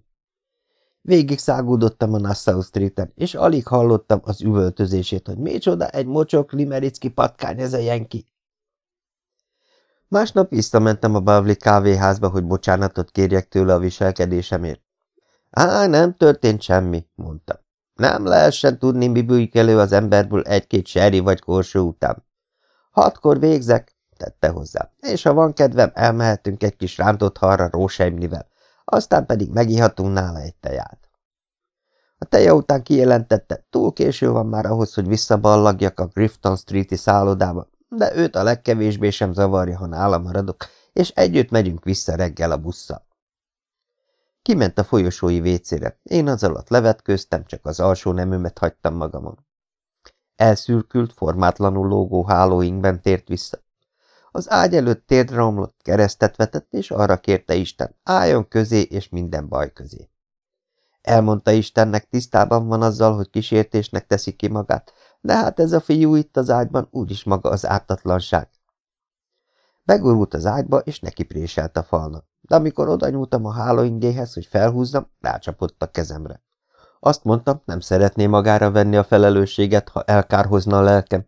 Végig szágódottam a Nassau Street-en, és alig hallottam az üvöltözését, hogy micsoda egy mocsok limericki patkány ez a jenki. Másnap visszamentem a Bavli kávéházba, hogy bocsánatot kérjek tőle a viselkedésemért. Á, nem történt semmi, mondta. Nem lehessen tudni, mi bújik elő az emberből egy-két seri vagy korsó után. Hatkor végzek, tette hozzá, és ha van kedvem, elmehetünk egy kis rántott halra róseimlivel, aztán pedig megihatunk nála egy teját. A teja után kijelentette, túl késő van már ahhoz, hogy visszaballagjak a Grifton Street-i szállodába, de őt a legkevésbé sem zavarja, ha nála maradok, és együtt megyünk vissza reggel a busszal. Kiment a folyosói vécére, én az alatt levetkőztem, csak az alsó nemümet hagytam magamon. Elszürkült, formátlanul lógó hálóinkben tért vissza. Az ágy előtt térdre omlott, keresztet vetett, és arra kérte Isten, álljon közé és minden baj közé. Elmondta Istennek, tisztában van azzal, hogy kísértésnek teszi ki magát, de hát ez a fiú itt az ágyban úgyis maga az ártatlanság. Begurult az ágyba, és neki préselt a falnak, de amikor oda nyúltam a hálóingéhez, hogy felhúzzam, rácsapott a kezemre. Azt mondta, nem szeretné magára venni a felelősséget, ha elkárhozna a lelkem,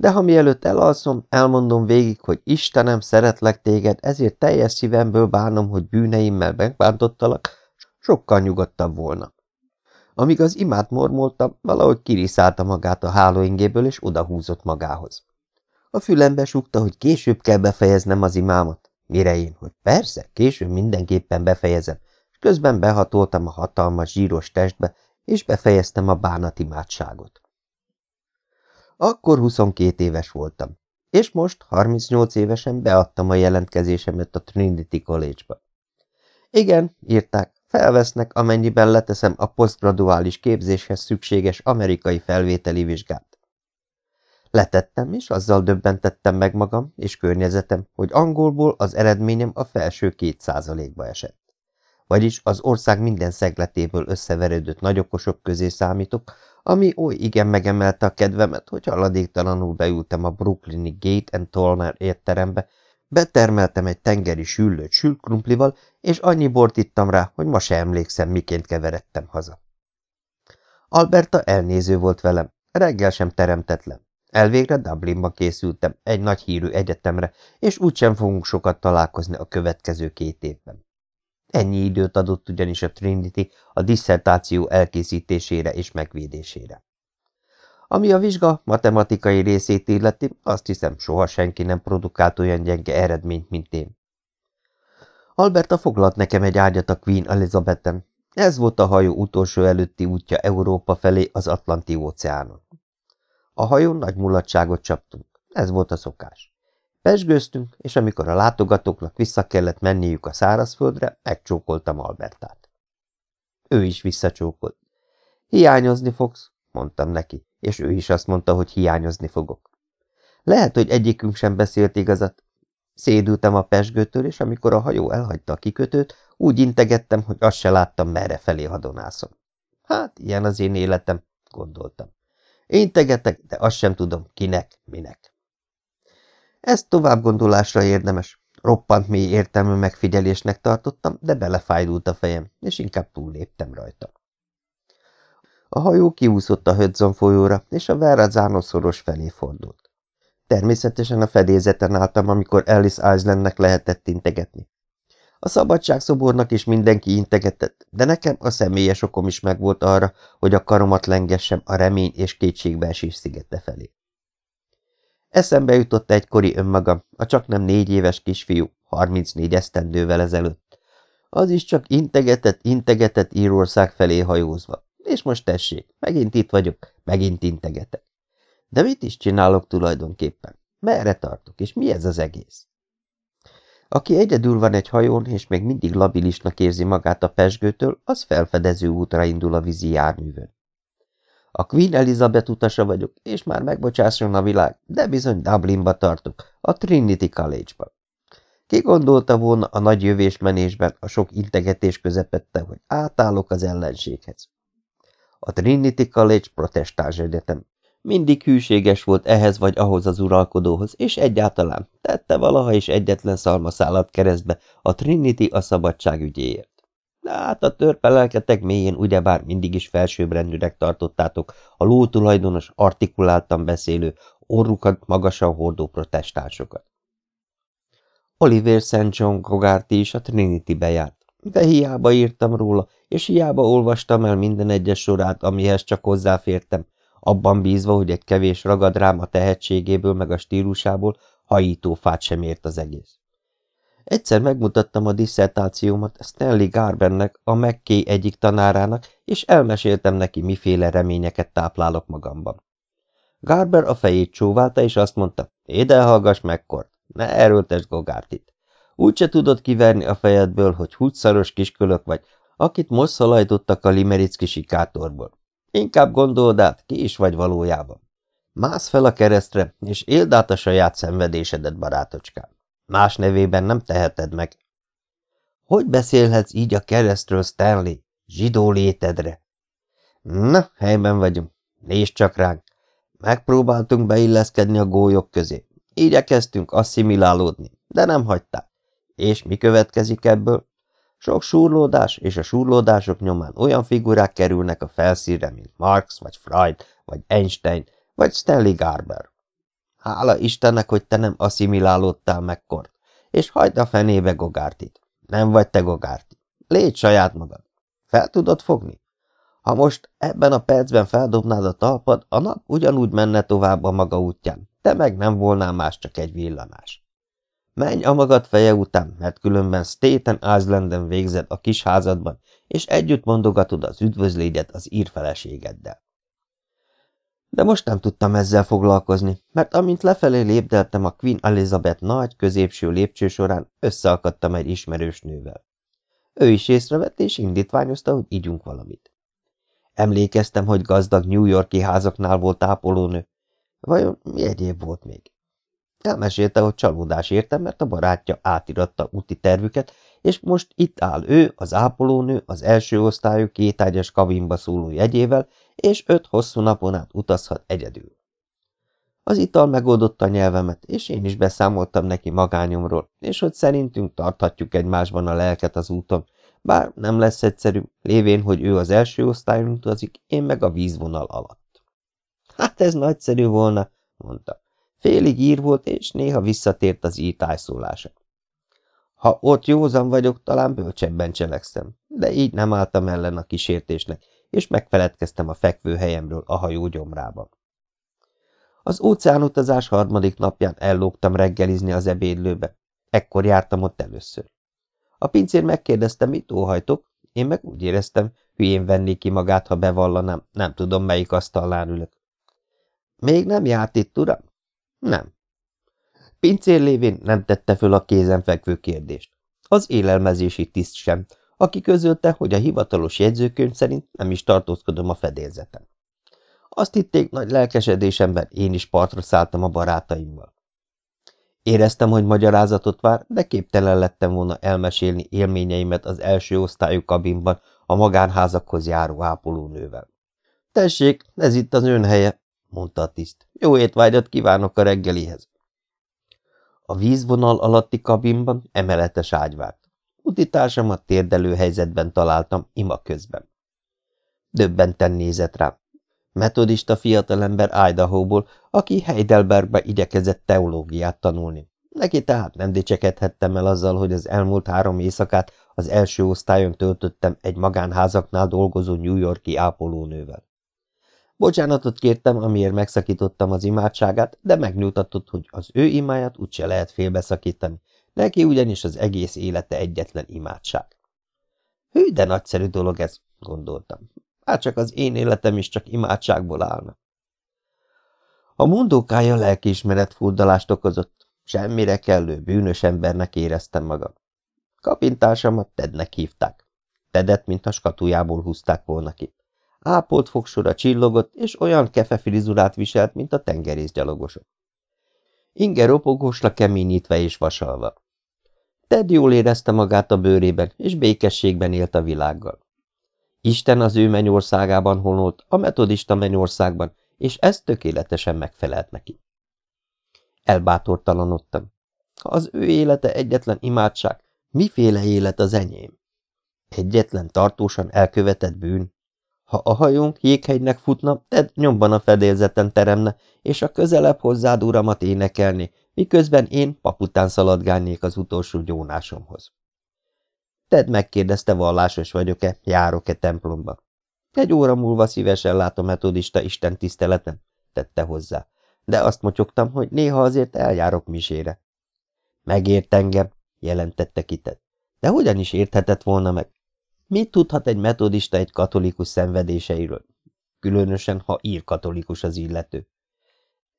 de ha mielőtt elalszom, elmondom végig, hogy Istenem, szeretlek téged, ezért teljes szívemből bánom, hogy bűneimmel megbántottalak, sokkal nyugodtabb volna. Amíg az imát mormoltam, valahogy kiriszálta magát a hálóingéből, és odahúzott magához. A fülembe súgta, hogy később kell befejeznem az imámat. Mire én, hogy persze, később mindenképpen befejezem, és közben behatoltam a hatalmas zsíros testbe, és befejeztem a bánatimádságot. Akkor 22 éves voltam, és most, 38 évesen beadtam a jelentkezésemet a Trinity College-ba. Igen, írták, felvesznek, amennyiben leteszem a posztgraduális képzéshez szükséges amerikai felvételi vizsgát. Letettem, és azzal döbbentettem meg magam és környezetem, hogy angolból az eredményem a felső két százalékba esett. Vagyis az ország minden szegletéből összeverődött nagyokosok közé számítok, ami oly igen megemelte a kedvemet, hogy haladéktalanul beültem a brooklyni Gate and Tolner étterembe, betermeltem egy tengeri süllőt sülkrumplival, és annyi bort ittam rá, hogy ma se emlékszem, miként keveredtem haza. Alberta elnéző volt velem, reggel sem teremtett le. Elvégre Dublinba készültem, egy nagy hírű egyetemre, és úgysem fogunk sokat találkozni a következő két évben. Ennyi időt adott ugyanis a Trinity a disszertáció elkészítésére és megvédésére. Ami a vizsga matematikai részét illeti, azt hiszem, soha senki nem produkált olyan gyenge eredményt, mint én. Alberta foglalt nekem egy ágyat a Queen Elizabethen. Ez volt a hajó utolsó előtti útja Európa felé az Atlanti óceánon. A hajón nagy mulatságot csaptunk. Ez volt a szokás. Pesgőztünk, és amikor a látogatóknak vissza kellett menniük a szárazföldre, megcsókoltam Albertát. Ő is visszacsókolt. Hiányozni fogsz, mondtam neki, és ő is azt mondta, hogy hiányozni fogok. Lehet, hogy egyikünk sem beszélt igazat. Szédültem a pesgőtől, és amikor a hajó elhagyta a kikötőt, úgy integettem, hogy azt se láttam, merre felé hadonászom. Hát, ilyen az én életem, gondoltam. Integetek, de azt sem tudom, kinek, minek. Ez tovább gondolásra érdemes. Roppant mély értelmű megfigyelésnek tartottam, de belefájdult a fejem, és inkább túlléptem rajta. A hajó kiúszott a Hudson folyóra, és a Verrazzano szoros felé fordult. Természetesen a fedélzeten álltam, amikor Ellis Islandnek lehetett integetni. A szabadságszobornak is mindenki integetett, de nekem a személyes okom is megvolt arra, hogy a karomat lengessem a remény és kétségbeesés szigete felé. Eszembe jutott egykori önmagam, a csak nem négy éves kisfiú, 34 esztendővel ezelőtt. Az is csak integetett, integetett Írország felé hajózva. És most tessék, megint itt vagyok, megint integetek. De mit is csinálok tulajdonképpen? Merre tartok, és mi ez az egész? Aki egyedül van egy hajón, és még mindig labilisnak érzi magát a pesgőtől, az felfedező útra indul a vízi járművön. A Queen Elizabeth utasa vagyok, és már megbocsásson a világ, de bizony Dublinba tartok, a Trinity College-ba. Ki gondolta volna a nagy jövésmenésben, a sok integetés közepette, hogy átállok az ellenséghez. A Trinity College protestáns egyetem. Mindig hűséges volt ehhez vagy ahhoz az uralkodóhoz, és egyáltalán tette valaha is egyetlen szalmaszálat keresztbe a Trinity a szabadság ügyéért. De hát a törpelelketek mélyén ugyebár mindig is felsőbbrendűnek tartottátok a lótulajdonos artikuláltan beszélő, orrukat magasan hordó protestánsokat. Oliver St. John Gogarty is a Trinity-be járt, de hiába írtam róla, és hiába olvastam el minden egyes sorát, amihez csak hozzáfértem, abban bízva, hogy egy kevés ragad rám a tehetségéből meg a stílusából, hajítófát sem ért az egész. Egyszer megmutattam a disszertációmat Stanley Garbennek, a McKay egyik tanárának, és elmeséltem neki, miféle reményeket táplálok magamban. Garber a fejét csóválta, és azt mondta, ide hallgass meg, Kort, ne erőltesd Gogártit. Úgyse tudod kiverni a fejedből, hogy húgyszaros kiskölök vagy, akit most szalajtottak a limericki sikátorból. Inkább gondold át, ki is vagy valójában. Mász fel a keresztre, és éld át a saját szenvedésedet, barátocskám. Más nevében nem teheted meg. Hogy beszélhetsz így a keresztről, Stanley? Zsidó létedre. Na, helyben vagyunk. Nézd csak ránk. Megpróbáltunk beilleszkedni a gólyok közé. Igyekeztünk asszimilálódni, de nem hagyták. És mi következik ebből? Sok súrlódás, és a súrlódások nyomán olyan figurák kerülnek a felszínre, mint Marx, vagy Freud, vagy Einstein, vagy Stanley Garber. Hála Istennek, hogy te nem asszimilálódtál meg, Kort, és hagyd a fenébe Gogártit. Nem vagy te Gogárti. Légy saját magad. Fel tudod fogni? Ha most ebben a percben feldobnád a talpad, a nap ugyanúgy menne tovább a maga útján, te meg nem volnál más, csak egy villanás. Menj a magad feje után, mert különben Staten Islanden végzed a kis házadban, és együtt mondogatod az üdvözlégyet az írfeleségeddel. De most nem tudtam ezzel foglalkozni, mert amint lefelé lépdeltem a Queen Elizabeth nagy, középső lépcső során, összeakadtam egy ismerős nővel. Ő is észrevett, és indítványozta, hogy ígyunk valamit. Emlékeztem, hogy gazdag New Yorki házaknál volt ápolónő. Vajon mi egyéb volt még? Elmesélte, hogy csalódás értem, mert a barátja átiratta úti tervüket, és most itt áll ő, az ápolónő, az első osztályú kétágyas kabinba szóló jegyével, és öt hosszú napon át utazhat egyedül. Az ital megoldotta a nyelvemet, és én is beszámoltam neki magányomról, és hogy szerintünk tarthatjuk egymásban a lelket az úton, bár nem lesz egyszerű, lévén, hogy ő az első osztályon utazik, én meg a vízvonal alatt. Hát ez nagyszerű volna, mondta. Félig ír volt, és néha visszatért az ír tájszólása. Ha ott józan vagyok, talán bölcsebben cselekszem, de így nem álltam ellen a kísértésnek, és megfeledkeztem a fekvő helyemről a hajó gyomrában. Az óceánutazás harmadik napján ellógtam reggelizni az ebédlőbe. Ekkor jártam ott először. A pincér megkérdezte, mit óhajtok, én meg úgy éreztem, hülyén vennék ki magát, ha bevallanám, nem tudom, melyik asztalnál ülök. Még nem járt itt, uram? Nem. Pincér lévén nem tette föl a kézenfekvő kérdést. Az élelmezési tiszt sem, aki közölte, hogy a hivatalos jegyzőkönyv szerint nem is tartózkodom a fedélzeten. Azt hitték, nagy lelkesedésemben én is partra szálltam a barátaimmal. Éreztem, hogy magyarázatot vár, de képtelen lettem volna elmesélni élményeimet az első osztályú kabinban a magánházakhoz járó ápolónővel. Tessék, ez itt az ön helye, mondta a tiszt. Jó étvágyat kívánok a reggelihez. A vízvonal alatti kabinban emeletes ágy várt. Utitársamat térdelő helyzetben találtam ima közben. Döbbenten nézett rám. Metodista fiatalember Idaho-ból, aki Heidelbergbe igyekezett teológiát tanulni. Neki tehát nem dicsekedhettem el azzal, hogy az elmúlt három éjszakát az első osztályon töltöttem egy magánházaknál dolgozó New Yorki ápolónővel. Bocsánatot kértem, amiért megszakítottam az imádságát, de megnyugtatott, hogy az ő imáját úgyse lehet félbeszakítani, neki ugyanis az egész élete egyetlen imádság. Hű, de nagyszerű dolog ez, gondoltam. Hát csak az én életem is csak imádságból állna. A mondókája lelkiismeret furdalást okozott, semmire kellő bűnös embernek éreztem magam. Kapintársamat Tednek hívták. Tedet, mintha skatujából húzták volna ki. Ápolt fogsora csillogott, és olyan kefefrizurát viselt, mint a tengerészgyalogosok. Inge ropogósra keményítve és vasalva. Ted jól érezte magát a bőrében, és békességben élt a világgal. Isten az ő mennyországában honolt, a metodista mennyországban, és ez tökéletesen megfelelt neki. Elbátortalanodtam. Ha az ő élete egyetlen imádság, miféle élet az enyém? Egyetlen tartósan elkövetett bűn? Ha a hajónk jéghegynek futna, Ted nyomban a fedélzeten teremne, és a közelebb hozzád uramat énekelni, miközben én papután szaladgálnék az utolsó gyónásomhoz. Ted megkérdezte, vallásos vagyok-e, járok-e templomba. Egy óra múlva szívesen látom metodista Isten tiszteletem, tette hozzá, de azt motyogtam, hogy néha azért eljárok misére. Megért engem, jelentette ki Ted. De hogyan is érthetett volna meg? Mit tudhat egy metodista egy katolikus szenvedéseiről? Különösen, ha ír katolikus az illető.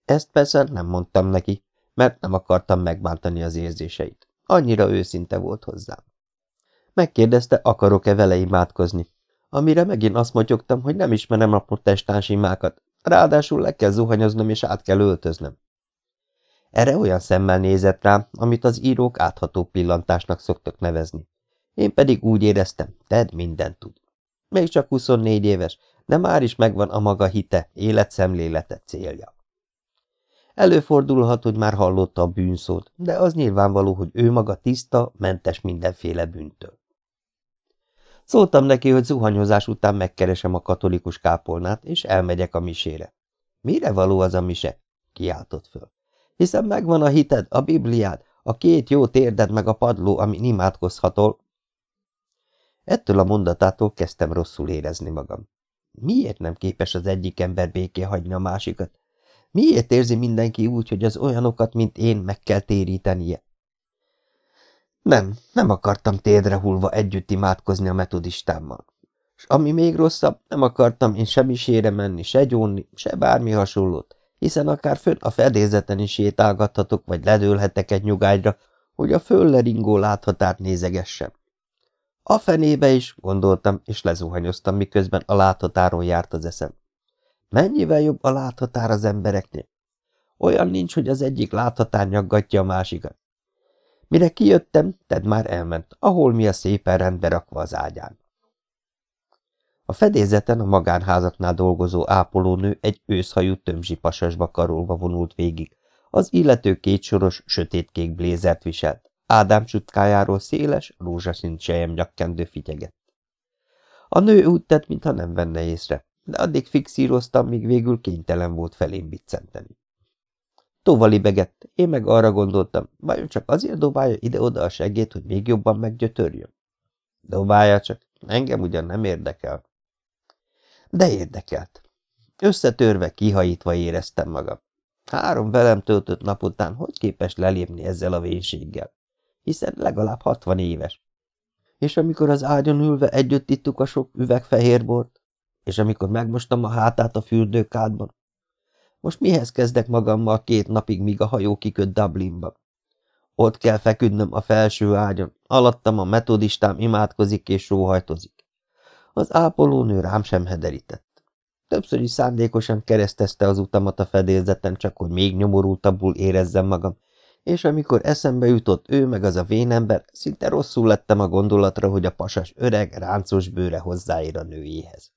Ezt persze nem mondtam neki, mert nem akartam megbántani az érzéseit. Annyira őszinte volt hozzám. Megkérdezte, akarok-e vele imádkozni, amire megint azt motyogtam, hogy nem ismerem a protestáns imákat, ráadásul le kell zuhanyoznom és át kell öltöznöm. Erre olyan szemmel nézett rám, amit az írók átható pillantásnak szoktak nevezni. Én pedig úgy éreztem, Ted mindent tud. Még csak 24 éves, de már is megvan a maga hite, életszemlélete, célja. Előfordulhat, hogy már hallotta a bűnszót, de az nyilvánvaló, hogy ő maga tiszta, mentes mindenféle bűntől. Szóltam neki, hogy zuhanyozás után megkeresem a katolikus kápolnát, és elmegyek a misére. Mire való az a mise? Kiáltott föl. Hiszen megvan a hited, a Bibliád, a két jó térded meg a padló, amin imádkozhatol. Ettől a mondatától kezdtem rosszul érezni magam. Miért nem képes az egyik ember béké hagyni a másikat? Miért érzi mindenki úgy, hogy az olyanokat, mint én, meg kell térítenie? Nem, nem akartam térdre hullva együtt imádkozni a metodistámmal. És ami még rosszabb, nem akartam én se misére menni, se gyónni, se bármi hasonlót, hiszen akár fönn a fedélzeten is sétálgathatok, vagy ledőlhetek egy nyugágyra, hogy a fölleringó láthatárt nézegessem. A fenébe is, gondoltam, és lezuhanyoztam, miközben a láthatáron járt az eszem. Mennyivel jobb a láthatár az embereknél? Olyan nincs, hogy az egyik láthatár nyaggatja a másikat. Mire kijöttem, Ted már elment, ahol mi a szépen rendbe rakva az ágyán. A fedélzeten a magánházaknál dolgozó ápolónő egy őszhajú tömzsi pasasba karolva vonult végig. Az illető kétsoros, sötétkék blézert viselt. Ádám csutkájáról széles, rózsaszín sejem nyakkendő figyegett. A nő úgy tett, mintha nem venne észre, de addig fixíroztam, míg végül kénytelen volt felém biccenteni. Tóval libegett, én meg arra gondoltam, vajon csak azért dobálja ide-oda a segét, hogy még jobban meggyötörjön? Dobálja csak, engem ugyan nem érdekel. De érdekelt. Összetörve, kihajítva éreztem magam. Három velem töltött nap után hogy képes lelépni ezzel a vénséggel? Hiszen legalább hatvan éves. És amikor az ágyon ülve együtt ittuk a sok üveg fehérbort, és amikor megmostam a hátát a fürdőkádban, most mihez kezdek magammal két napig, míg a hajó kiköt Dublinba? Ott kell feküdnöm a felső ágyon, alattam a metodistám imádkozik és sóhajtozik. Az ápolónő rám sem hederített. Többször is szándékosan keresztezte az utamat a fedélzeten, csak hogy még nyomorultabbul érezzem magam, és amikor eszembe jutott ő meg az a vénember, szinte rosszul lettem a gondolatra, hogy a pasas öreg, ráncos bőre hozzáér a nőjéhez.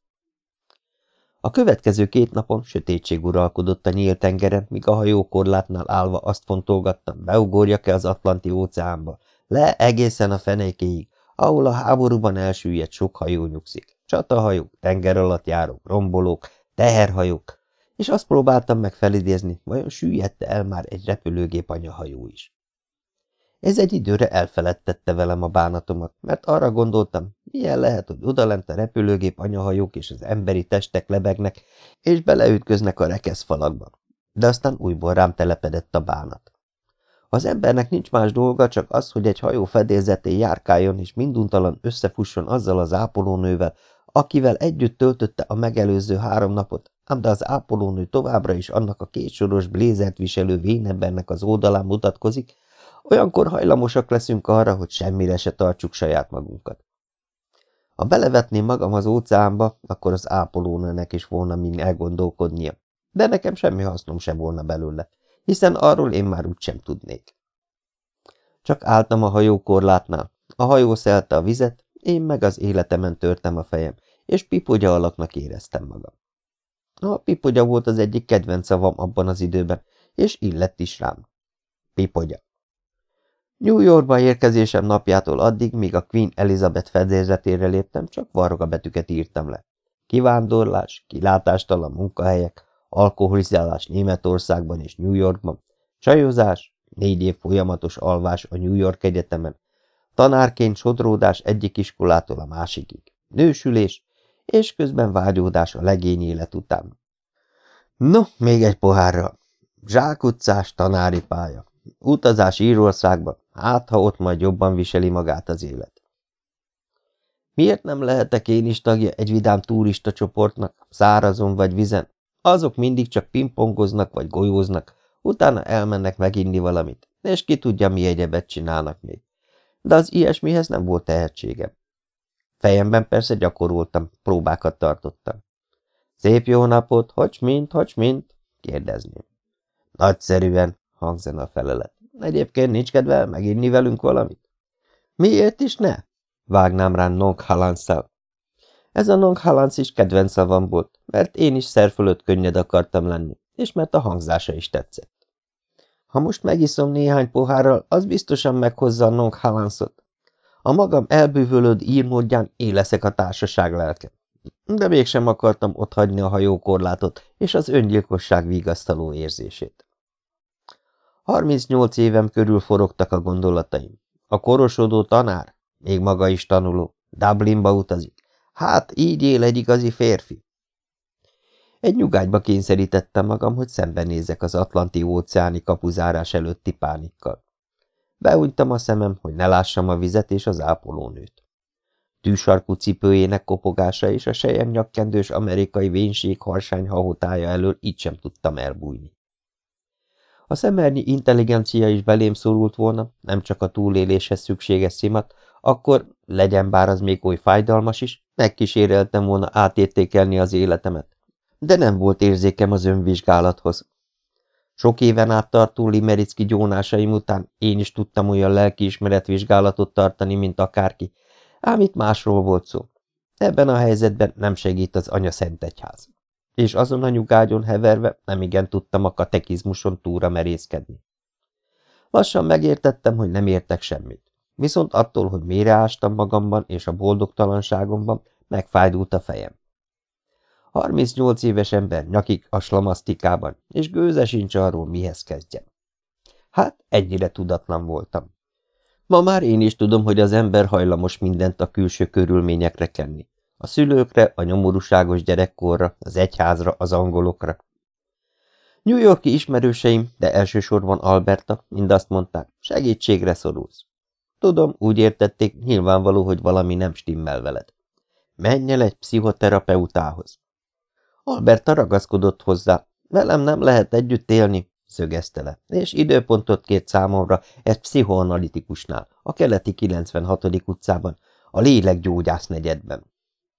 A következő két napon sötétség uralkodott a nyílt tengeren, míg a hajókorlátnál állva azt fontolgattam, beugorjak-e az Atlanti óceánba, le egészen a fenékéig, ahol a háborúban elsüllyedt sok hajó nyugszik. Csatahajók, tenger alatt járók, rombolók, teherhajók, és azt próbáltam meg felidézni, vajon süllyedte el már egy repülőgép anyahajó is. Ez egy időre elfeledtette velem a bánatomat, mert arra gondoltam, milyen lehet, hogy odalent a repülőgép anyahajók és az emberi testek lebegnek, és beleütköznek a rekeszfalakba. De aztán újból rám telepedett a bánat. Az embernek nincs más dolga, csak az, hogy egy hajó fedélzetén járkáljon és minduntalan összefusson azzal az ápolónővel, akivel együtt töltötte a megelőző három napot, ám de az ápolónő továbbra is annak a kétsoros blézert viselő vénembernek az oldalán mutatkozik, olyankor hajlamosak leszünk arra, hogy semmire se tartsuk saját magunkat. Ha belevetném magam az óceánba, akkor az ápolónőnek is volna mind elgondolkodnia, de nekem semmi hasznom sem volna belőle, hiszen arról én már úgysem tudnék. Csak álltam a hajókorlátnál, a hajó szelte a vizet, én meg az életemen törtem a fejem, és pipogya alaknak éreztem magam. A pipogya volt az egyik kedvenc szavam abban az időben, és illett is rám. Pipogya. New Yorkba érkezésem napjától addig, míg a Queen Elizabeth fedélzetére léptem, csak varga betűket írtam le. Kivándorlás, kilátástalan munkahelyek, alkoholizálás Németországban és New Yorkban, csajozás, négy év folyamatos alvás a New York Egyetemen, tanárként sodródás egyik iskolától a másikig, nősülés, és közben vágyódás a legény élet után. No, még egy pohárra. Zsákutcás tanári pálya. Utazás Írországba, hát ha ott majd jobban viseli magát az élet. Miért nem lehetek én is tagja egy vidám turista csoportnak, szárazon vagy vizen? Azok mindig csak pingpongoznak vagy golyóznak, utána elmennek meginni valamit, és ki tudja, mi egyebet csinálnak még. De az ilyesmihez nem volt tehetségem. Fejemben persze gyakoroltam, próbákat tartottam. Szép jó napot, hogy mint, hogy mint? kérdezném. Nagyszerűen, hangzen a felelet. Egyébként nincs kedve meginni velünk valamit? Miért is ne? Vágnám rá Nonghalanszal. Ez a Nonghalansz is kedvenc szavam volt, mert én is szer fölött könnyed akartam lenni, és mert a hangzása is tetszett. Ha most megiszom néhány pohárral, az biztosan meghozza a Nonghalanszot. A magam elbűvölöd írmódján én leszek a társaság lelke. De mégsem akartam otthagyni a hajókorlátot és az öngyilkosság vigasztaló érzését. 38 évem körül forogtak a gondolataim. A korosodó tanár, még maga is tanuló, Dublinba utazik. Hát, így él egy igazi férfi. Egy nyugágyba kényszerítettem magam, hogy szembenézzek az Atlanti óceáni kapuzárás előtti pánikkal. Beújtam a szemem, hogy ne lássam a vizet és az ápolónőt. Tűsarkú cipőjének kopogása és a sejem nyakkendős amerikai vénség harsány hahotája elől így sem tudtam elbújni. A szemernyi intelligencia is belém szorult volna, nem csak a túléléshez szükséges szimat, akkor, legyen bár az még oly fájdalmas is, megkíséreltem volna átértékelni az életemet. De nem volt érzékem az önvizsgálathoz. Sok éven át tartó limericki gyónásaim után én is tudtam olyan lelkiismeretvizsgálatot tartani, mint akárki, ám itt másról volt szó. Ebben a helyzetben nem segít az anya szent egyház és azon a nyugágyon heverve nem igen tudtam a katekizmuson túra merészkedni. Lassan megértettem, hogy nem értek semmit. Viszont attól, hogy mélyre ástam magamban és a boldogtalanságomban, megfájdult a fejem. 38 éves ember nyakik a slamasztikában, és gőze sincs arról, mihez kezdjen. Hát, ennyire tudatlan voltam. Ma már én is tudom, hogy az ember hajlamos mindent a külső körülményekre kenni. A szülőkre, a nyomorúságos gyerekkorra, az egyházra, az angolokra. New Yorki ismerőseim, de elsősorban Alberta, mind azt mondták, segítségre szorulsz. Tudom, úgy értették, nyilvánvaló, hogy valami nem stimmel veled. Menj el egy pszichoterapeutához. Alberta ragaszkodott hozzá. Velem nem lehet együtt élni, szögezte le, és időpontot kért számomra egy pszichoanalitikusnál, a keleti 96. utcában, a lélekgyógyász negyedben.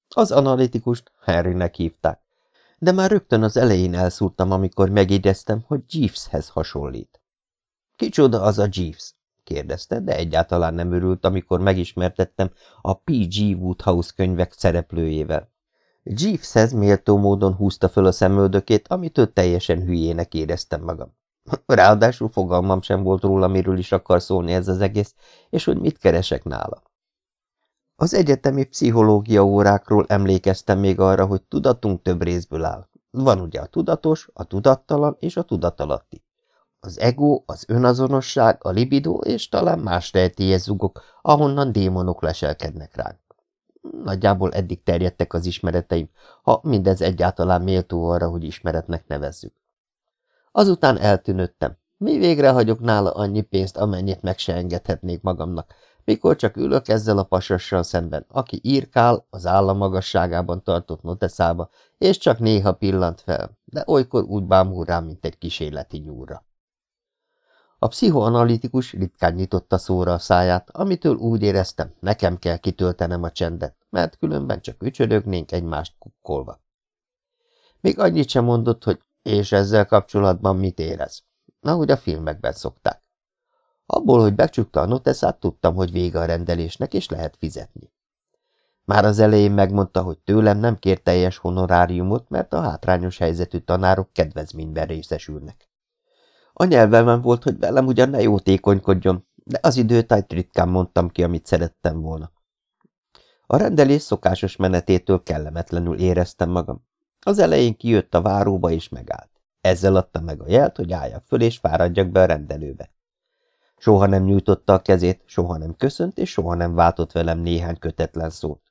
Az analitikust Harrynek hívták, de már rögtön az elején elszúrtam, amikor megjegyeztem, hogy Jeeveshez hasonlít. Kicsoda az a Jeeves? kérdezte, de egyáltalán nem örült, amikor megismertettem a P.G. Woodhouse könyvek szereplőjével. Jeeveshez méltó módon húzta föl a szemöldökét, amitől teljesen hülyének éreztem magam. Ráadásul fogalmam sem volt róla, miről is akar szólni ez az egész, és hogy mit keresek nála. Az egyetemi pszichológia órákról emlékeztem még arra, hogy tudatunk több részből áll. Van ugye a tudatos, a tudattalan és a tudatalatti. Az ego, az önazonosság, a libido és talán más rejtélyes zugok, ahonnan démonok leselkednek ránk. Nagyjából eddig terjedtek az ismereteim, ha mindez egyáltalán méltó arra, hogy ismeretnek nevezzük. Azután eltűnöttem. Mi végre hagyok nála annyi pénzt, amennyit meg se engedhetnék magamnak, mikor csak ülök ezzel a pasassal szemben, aki írkál az állam magasságában tartott noteszába, és csak néha pillant fel, de olykor úgy bámul rám, mint egy kísérleti nyúra. A pszichoanalitikus ritkán nyitotta szóra a száját, amitől úgy éreztem, nekem kell kitöltenem a csendet, mert különben csak ücsörögnénk egymást kukkolva. Még annyit sem mondott, hogy és ezzel kapcsolatban mit érez, ahogy a filmekben szokták. Abból, hogy becsukta a noteszát, tudtam, hogy vége a rendelésnek, és lehet fizetni. Már az elején megmondta, hogy tőlem nem kér teljes honoráriumot, mert a hátrányos helyzetű tanárok kedvezményben részesülnek. A nyelvemen volt, hogy velem ugyan ne jótékonykodjon, de az időtájt ritkán mondtam ki, amit szerettem volna. A rendelés szokásos menetétől kellemetlenül éreztem magam. Az elején kijött a váróba és megállt. Ezzel adta meg a jelt, hogy álljak föl és fáradjak be a rendelőbe. Soha nem nyújtotta a kezét, soha nem köszönt, és soha nem váltott velem néhány kötetlen szót.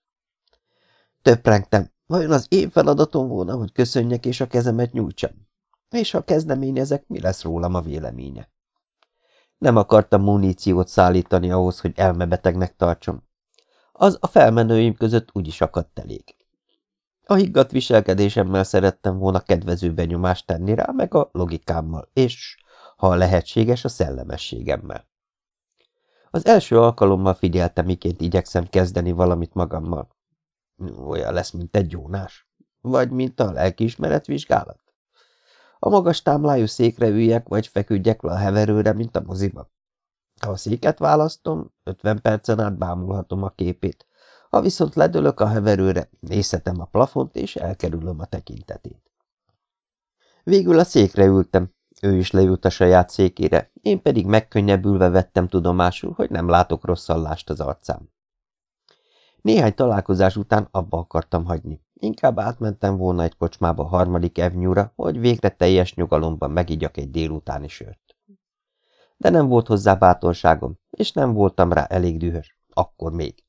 Töprengtem, vajon az én feladatom volna, hogy köszönjek és a kezemet nyújtsam? És ha kezdeményezek, mi lesz rólam a véleménye? Nem akartam muníciót szállítani ahhoz, hogy elmebetegnek tartsom. Az a felmenőim között úgyis akadt elég. A higgadt viselkedésemmel szerettem volna kedvező benyomást tenni rá, meg a logikámmal, és, ha lehetséges, a szellemességemmel. Az első alkalommal figyeltem, miként igyekszem kezdeni valamit magammal. Olyan lesz, mint egy jónás. Vagy mint a lelkiismeretvizsgálat. A magas támlájú székre üljek, vagy feküdjek le a heverőre, mint a moziba. Ha a széket választom, ötven percen át bámulhatom a képét. Ha viszont ledölök a heverőre, nézhetem a plafont, és elkerülöm a tekintetét. Végül a székre ültem, ő is leült a saját székére, én pedig megkönnyebbülve vettem tudomásul, hogy nem látok rosszallást az arcám. Néhány találkozás után abba akartam hagyni. Inkább átmentem volna egy kocsmába harmadik evnyúra, hogy végre teljes nyugalomban megigyak egy délutáni sört. De nem volt hozzá bátorságom, és nem voltam rá elég dühös. Akkor még.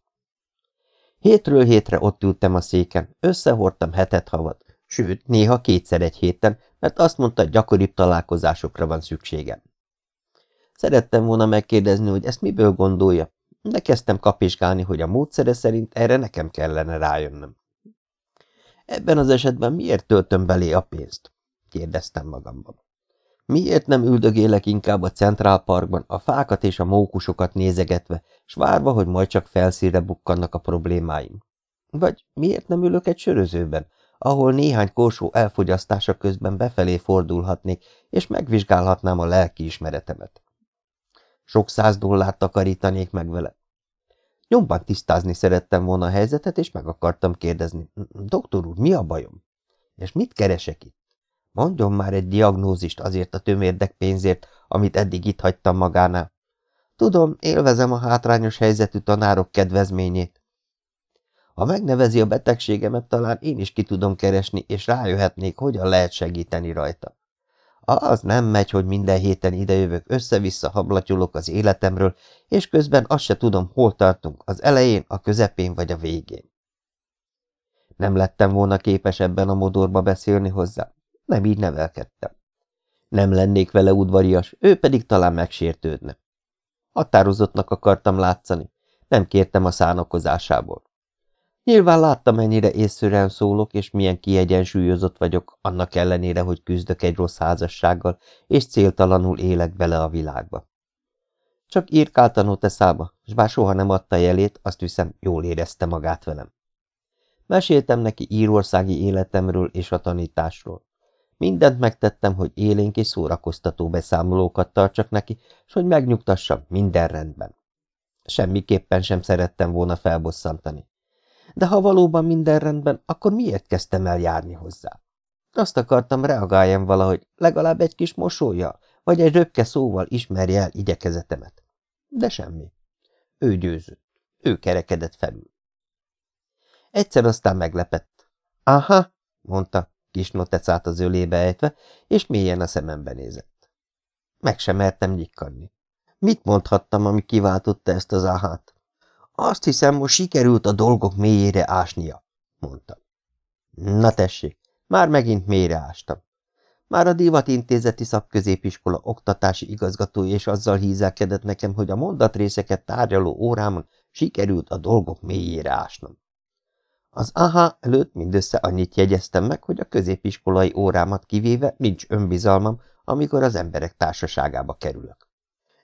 Hétről hétre ott ültem a széken, összehordtam hetet havat, sőt, néha kétszer egy héten, mert azt mondta, gyakoribb találkozásokra van szükségem. Szerettem volna megkérdezni, hogy ezt miből gondolja, de kezdtem kapizsgálni, hogy a módszere szerint erre nekem kellene rájönnöm. Ebben az esetben miért töltöm belé a pénzt? kérdeztem magamban. Miért nem üldögélek inkább a Central Parkban, a fákat és a mókusokat nézegetve, s várva, hogy majd csak felszíre bukkannak a problémáim? Vagy miért nem ülök egy sörözőben, ahol néhány korsó elfogyasztása közben befelé fordulhatnék, és megvizsgálhatnám a lelki ismeretemet? Sok száz dollárt takarítanék meg vele. Nyomban tisztázni szerettem volna a helyzetet, és meg akartam kérdezni. Doktor úr, mi a bajom? És mit keresek itt? Mondjon már egy diagnózist azért a tömérdek pénzért, amit eddig itt hagytam magánál. Tudom, élvezem a hátrányos helyzetű tanárok kedvezményét. Ha megnevezi a betegségemet, talán én is ki tudom keresni, és rájöhetnék, hogyan lehet segíteni rajta. Az nem megy, hogy minden héten idejövök, össze-vissza hablatyolok az életemről, és közben azt se tudom, hol tartunk, az elején, a közepén vagy a végén. Nem lettem volna képes ebben a modorba beszélni hozzá. Nem így nevelkedtem. Nem lennék vele udvarias, ő pedig talán megsértődne. Határozottnak akartam látszani, nem kértem a szánakozásából. Nyilván láttam, mennyire észszerűen szólok, és milyen kiegyensúlyozott vagyok, annak ellenére, hogy küzdök egy rossz házassággal, és céltalanul élek bele a világba. Csak írkáltan eszába, és bár soha nem adta jelét, azt hiszem, jól érezte magát velem. Meséltem neki írországi életemről és a tanításról. Mindent megtettem, hogy élénk és szórakoztató beszámolókat tartsak neki, és hogy megnyugtassam, minden rendben. Semmiképpen sem szerettem volna felbosszantani. De ha valóban minden rendben, akkor miért kezdtem el járni hozzá? Azt akartam, reagáljem valahogy, legalább egy kis mosolya, vagy egy röpke szóval ismerje el igyekezetemet. De semmi. Ő győzött. Ő kerekedett felül. Egyszer aztán meglepett. Aha, mondta, kis notecát az ölébe ejtve, és mélyen a szemembe nézett. Meg sem mertem nyikkadni. Mit mondhattam, ami kiváltotta ezt az ahát? Azt hiszem, most sikerült a dolgok mélyére ásnia, mondta. Na tessék, már megint mélyre ástam. Már a divatintézeti szakközépiskola oktatási igazgatója és azzal hízelkedett nekem, hogy a mondatrészeket tárgyaló órámon sikerült a dolgok mélyére ásnom. Az aha előtt mindössze annyit jegyeztem meg, hogy a középiskolai órámat kivéve nincs önbizalmam, amikor az emberek társaságába kerülök.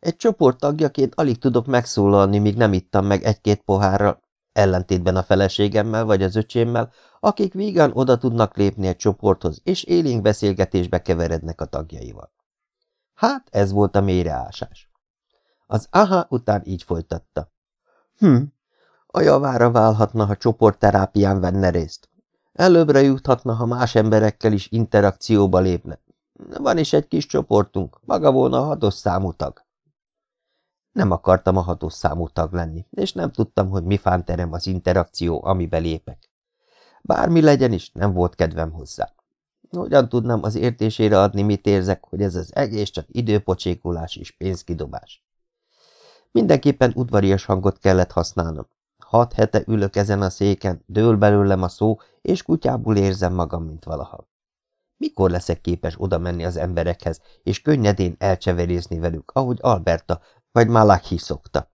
Egy csoport tagjaként alig tudok megszólalni, míg nem ittam meg egy-két pohárral, ellentétben a feleségemmel vagy az öcsémmel, akik vígan oda tudnak lépni egy csoporthoz, és élénk beszélgetésbe keverednek a tagjaival. Hát, ez volt a mélyreásás. Az aha után így folytatta. Hm, a javára válhatna, ha csoportterápián venne részt. Előbbre juthatna, ha más emberekkel is interakcióba lépne. Van is egy kis csoportunk, maga volna a hatos számú tag. Nem akartam a hatos számú tag lenni, és nem tudtam, hogy mi fánterem az interakció, amibe lépek. Bármi legyen is, nem volt kedvem hozzá. Hogyan tudnám az értésére adni, mit érzek, hogy ez az egész csak időpocsékolás és pénzkidobás? Mindenképpen udvarias hangot kellett használnom. Hat hete ülök ezen a széken, dől belőlem a szó, és kutyából érzem magam, mint valaha. Mikor leszek képes oda menni az emberekhez, és könnyedén elcseverézni velük, ahogy Alberta vagy Malachi szokta?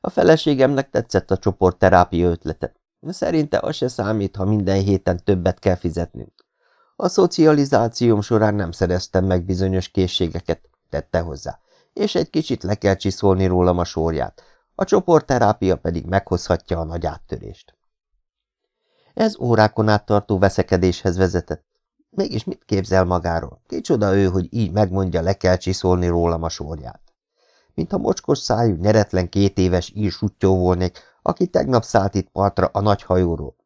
A feleségemnek tetszett a csoportterápia ötlete. Szerinte az se számít, ha minden héten többet kell fizetnünk. A szocializációm során nem szereztem meg bizonyos készségeket, tette hozzá, és egy kicsit le kell csiszolni rólam a sorját, a csoportterápia pedig meghozhatja a nagy áttörést. Ez órákon át tartó veszekedéshez vezetett. Mégis mit képzel magáról? Kicsoda ő, hogy így megmondja, le kell csiszolni rólam a sorját. Mint a mocskos szájú, nyeretlen két éves ír sutyó volnék, aki tegnap szállt itt partra a nagy hajóról.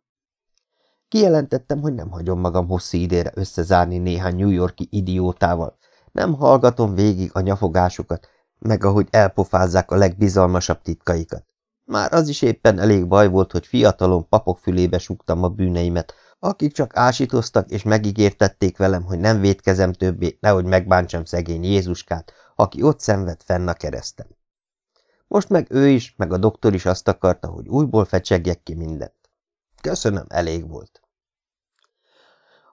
Kijelentettem, hogy nem hagyom magam hosszú idére összezárni néhány New Yorki idiótával, nem hallgatom végig a nyafogásukat, meg ahogy elpofázzák a legbizalmasabb titkaikat. Már az is éppen elég baj volt, hogy fiatalon papok fülébe súgtam a bűneimet, akik csak ásítoztak és megígértették velem, hogy nem védkezem többé, nehogy megbántsam szegény Jézuskát, aki ott szenved fenn a kereszten. Most meg ő is, meg a doktor is azt akarta, hogy újból fecsegjek ki mindent. Köszönöm, elég volt.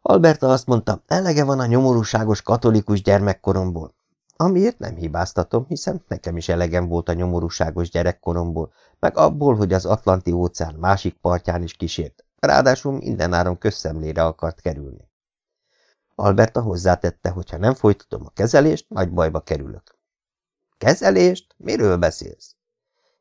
Alberta azt mondta, elege van a nyomorúságos katolikus gyermekkoromból. Amiért nem hibáztatom, hiszen nekem is elegem volt a nyomorúságos gyerekkoromból, meg abból, hogy az Atlanti óceán másik partján is kísért, ráadásul mindenáron közszemlére akart kerülni. Alberta hozzátette, hogy ha nem folytatom a kezelést, nagy bajba kerülök. Kezelést? Miről beszélsz?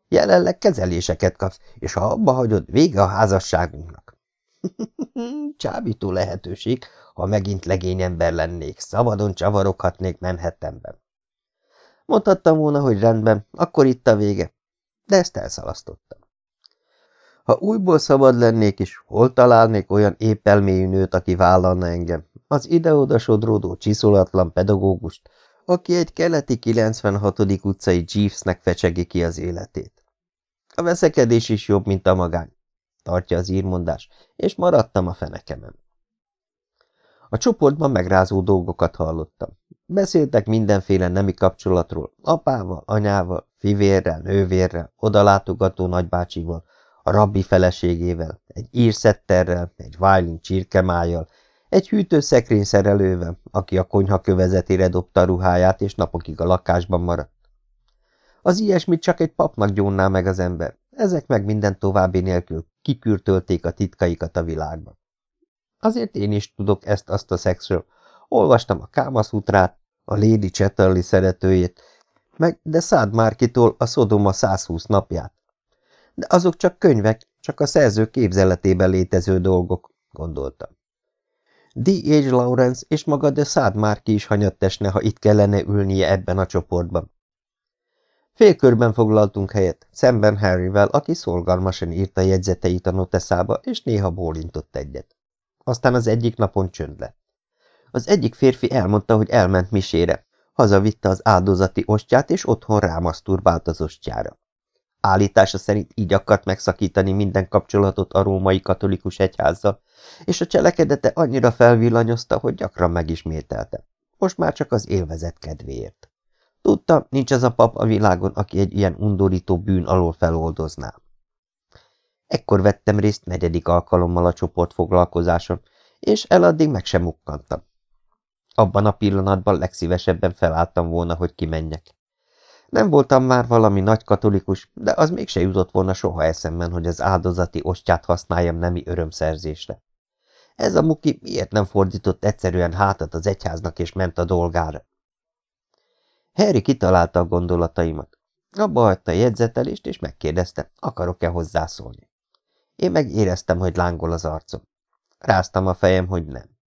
Jelenleg kezeléseket kapsz, és ha abba hagyod, vége a házasságunknak. Csábító lehetőség, ha megint legény ember lennék, szabadon csavaroghatnék Manhattanben. Mondhattam volna, hogy rendben, akkor itt a vége, de ezt elszalasztottam. Ha újból szabad lennék is, hol találnék olyan épp elmélyű nőt, aki vállalna engem, az ide-oda sodródó csiszolatlan pedagógust, aki egy keleti 96. utcai Jeevesnek fecsegi ki az életét. A veszekedés is jobb, mint a magány. tartja az írmondás, és maradtam a fenekemen. A csoportban megrázó dolgokat hallottam. Beszéltek mindenféle nemi kapcsolatról, apával, anyával, fivérrel, nővérrel, odalátogató nagybácsival, a rabbi feleségével, egy írszetterrel, egy vájlin csirkemájjal, egy hűtőszekrény szerelővel, aki a konyha kövezetére dobta a ruháját, és napokig a lakásban maradt. Az ilyesmit csak egy papnak gyónná meg az ember, ezek meg minden további nélkül kikürtölték a titkaikat a világban. Azért én is tudok ezt-azt a szexről. Olvastam a Kámaszutrát, a Lady Chatterley szeretőjét, meg de Szád Márkitól a Szodoma 120 napját. De azok csak könyvek, csak a szerző képzeletében létező dolgok, gondoltam. D.H. Lawrence és maga de Szád Márki is hanyattesne, ha itt kellene ülnie ebben a csoportban. Félkörben foglaltunk helyet, szemben Harryvel, aki szolgalmasan írta jegyzeteit a noteszába, és néha bólintott egyet. Aztán az egyik napon csönd lett. Az egyik férfi elmondta, hogy elment misére. Hazavitte az áldozati ostját, és otthon rámaszturbált az ostjára. Állítása szerint így akart megszakítani minden kapcsolatot a római katolikus egyházzal, és a cselekedete annyira felvillanyozta, hogy gyakran megismételte. Most már csak az élvezet kedvéért. Tudta, nincs az a pap a világon, aki egy ilyen undorító bűn alól feloldozná. Ekkor vettem részt negyedik alkalommal a csoportfoglalkozáson, és eladdig meg sem mukkantam. Abban a pillanatban legszívesebben felálltam volna, hogy kimenjek. Nem voltam már valami nagy katolikus, de az mégse jutott volna soha eszemben, hogy az áldozati ostját használjam nemi örömszerzésre. Ez a muki miért nem fordított egyszerűen hátat az egyháznak és ment a dolgára? Harry kitalálta a gondolataimat. Abba hagyta a jegyzetelést, és megkérdezte, akarok-e hozzászólni. Én meg éreztem, hogy lángol az arcom. Ráztam a fejem, hogy nem.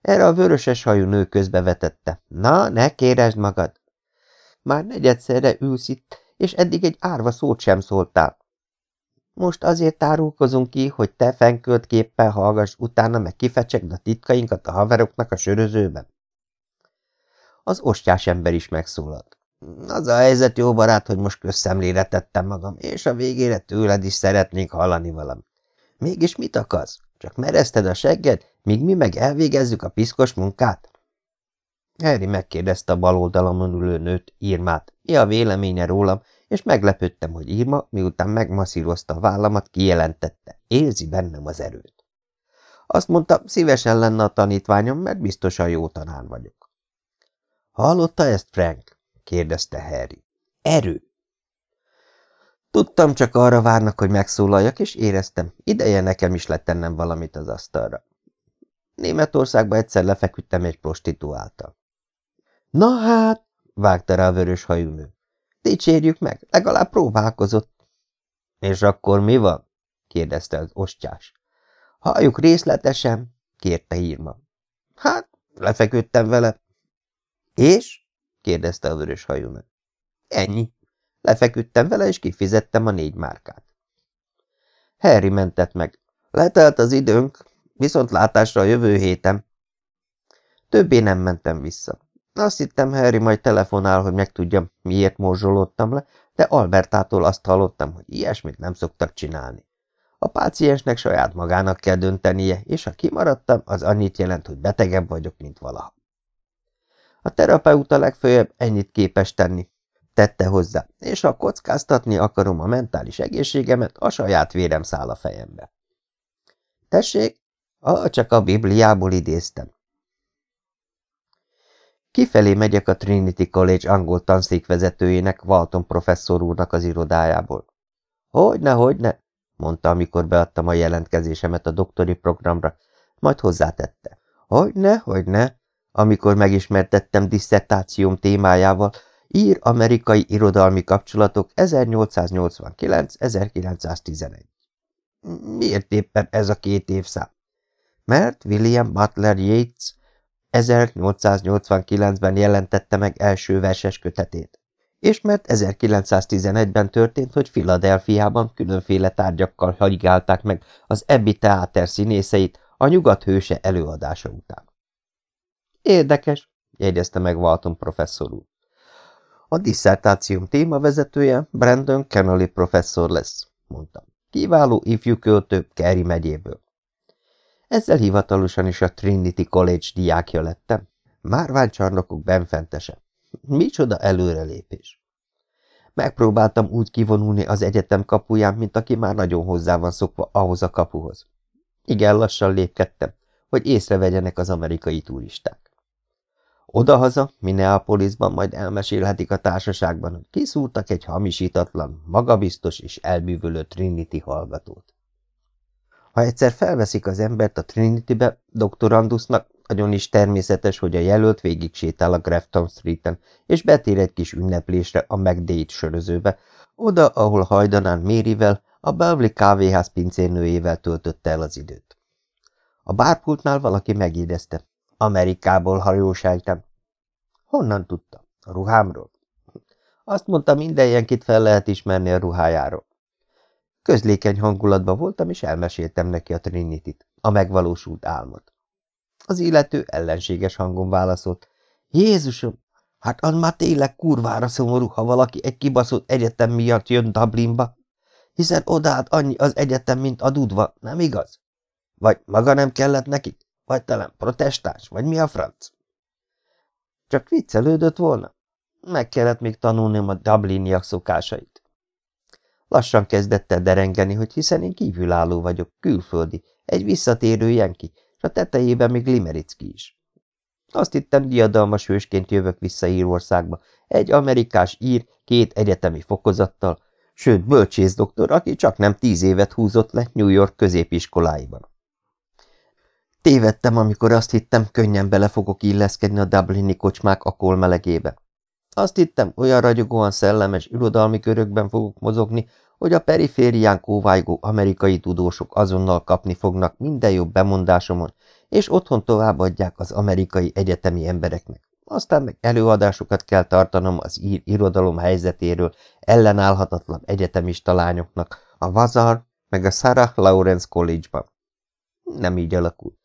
Erre a vöröses hajú nő közbevetette. Na, ne kéresd magad! Már negyedszerre ülsz itt, és eddig egy árva szót sem szóltál. Most azért tárulkozunk ki, hogy te fenkölt képpel hallgass, utána meg kifecsegd a titkainkat a haveroknak a sörözőben. Az ostyás ember is megszólalt. Az a helyzet, jó barát, hogy most közszemlére tettem magam, és a végére tőled is szeretnék hallani valamit. Mégis mit akarsz? Csak merezted a segged, míg mi meg elvégezzük a piszkos munkát? Harry megkérdezte a bal oldalamon ülő nőt, Irmát, mi a véleménye rólam, és meglepődtem, hogy Irma, miután megmasszírozta a vállamat, kijelentette, érzi bennem az erőt. Azt mondta, szívesen lenne a tanítványom, mert biztosan jó tanár vagyok. Hallotta ezt, Frank? kérdezte Harry. Erő! Tudtam, csak arra várnak, hogy megszólaljak, és éreztem, ideje nekem is lettennem valamit az asztalra. Németországba egyszer lefeküdtem egy prostituáltal. Na hát, vágta rá a vörös hajúnő. Dicsérjük meg, legalább próbálkozott. És akkor mi van? kérdezte az ostyás. Halljuk részletesen, kérte Irma. Hát, lefeküdtem vele. És? kérdezte a vörös hajúnő. Ennyi. Lefeküdtem vele, és kifizettem a négy márkát. Harry mentett meg. Letelt az időnk, viszont látásra a jövő héten. Többé nem mentem vissza. Azt hittem, Harry majd telefonál, hogy megtudjam, miért morzsolódtam le, de Albertától azt hallottam, hogy ilyesmit nem szoktak csinálni. A páciensnek saját magának kell döntenie, és ha kimaradtam, az annyit jelent, hogy betegebb vagyok, mint valaha. A terapeuta legfőjebb ennyit képes tenni, tette hozzá, és ha kockáztatni akarom a mentális egészségemet, a saját vérem száll a fejembe. Tessék? Ah, csak a Bibliából idéztem. Kifelé megyek a Trinity College angol tanszékvezetőjének, Walton professzor úrnak az irodájából. Hogyne, hogyne, mondta, amikor beadtam a jelentkezésemet a doktori programra, majd hozzátette. Hogyne, hogyne, amikor megismertettem disszertációm témájával, ír amerikai irodalmi kapcsolatok 1889-1911. Miért éppen ez a két évszám? Mert William Butler Yeats 1889-ben jelentette meg első verses kötetét, és mert 1911-ben történt, hogy Filadelfiában különféle tárgyakkal hagyigálták meg az Ebbi Teáter színészeit a nyugat hőse előadása után. Érdekes, jegyezte meg Walton professzor úr. A disszertációm témavezetője Brandon Kennelly professzor lesz, mondtam. kiváló ifjú költő Kerry megyéből. Ezzel hivatalosan is a Trinity College diákja lettem. Márványcsarnokok benfentese. Micsoda előrelépés! Megpróbáltam úgy kivonulni az egyetem kapuján, mint aki már nagyon hozzá van szokva ahhoz a kapuhoz. Igen lassan lépkedtem, hogy észrevegyenek az amerikai turisták. Odahaza, Minneapolisban majd elmesélhetik a társaságban, hogy kiszúrtak egy hamisítatlan, magabiztos és elbűvölő Trinity hallgatót. Ha egyszer felveszik az embert a Trinitybe, doktorandusnak, nagyon is természetes, hogy a jelölt végig sétál a Grafton Street-en, és betér egy kis ünneplésre a McDade sörözőbe, oda, ahol hajdanán Mérivel, a Beverly kávéház pincérnőjével töltötte el az időt. A bárpultnál valaki megédezte. Amerikából, ha jól sejtem. Honnan tudta? A ruhámról? Azt mondta, minden ilyenkit fel lehet ismerni a ruhájáról. Közlékeny hangulatban voltam, és elmeséltem neki a Trinity-t, a megvalósult álmot. Az illető ellenséges hangon válaszolt. Jézusom, hát az már tényleg kurvára szomorú, ha valaki egy kibaszott egyetem miatt jön Dublinba, hiszen odaállt annyi az egyetem, mint a dudva, nem igaz? Vagy maga nem kellett nekik? Vagy talán protestáns? Vagy mi a franc? Csak viccelődött volna? Meg kellett még tanulnom a dubliniak szokásait. Lassan kezdett el derengeni, hogy hiszen én kívülálló vagyok, külföldi, egy visszatérő jenki, és a tetejében még Limericki is. Azt hittem, diadalmas hősként jövök vissza Írországba, egy amerikás ír, két egyetemi fokozattal, sőt, bölcsész doktor, aki csak nem tíz évet húzott le New York középiskoláiban. Tévedtem, amikor azt hittem, könnyen bele fogok illeszkedni a Dublini kocsmák a melegébe. Azt hittem, olyan ragyogóan szellemes irodalmi körökben fogok mozogni, hogy a periférián kóvájgó amerikai tudósok azonnal kapni fognak minden jobb bemondásomon, és otthon továbbadják az amerikai egyetemi embereknek. Aztán meg előadásokat kell tartanom az ír irodalom helyzetéről ellenállhatatlan egyetemista lányoknak a Vazar meg a Sarah Lawrence College-ban. Nem így alakult.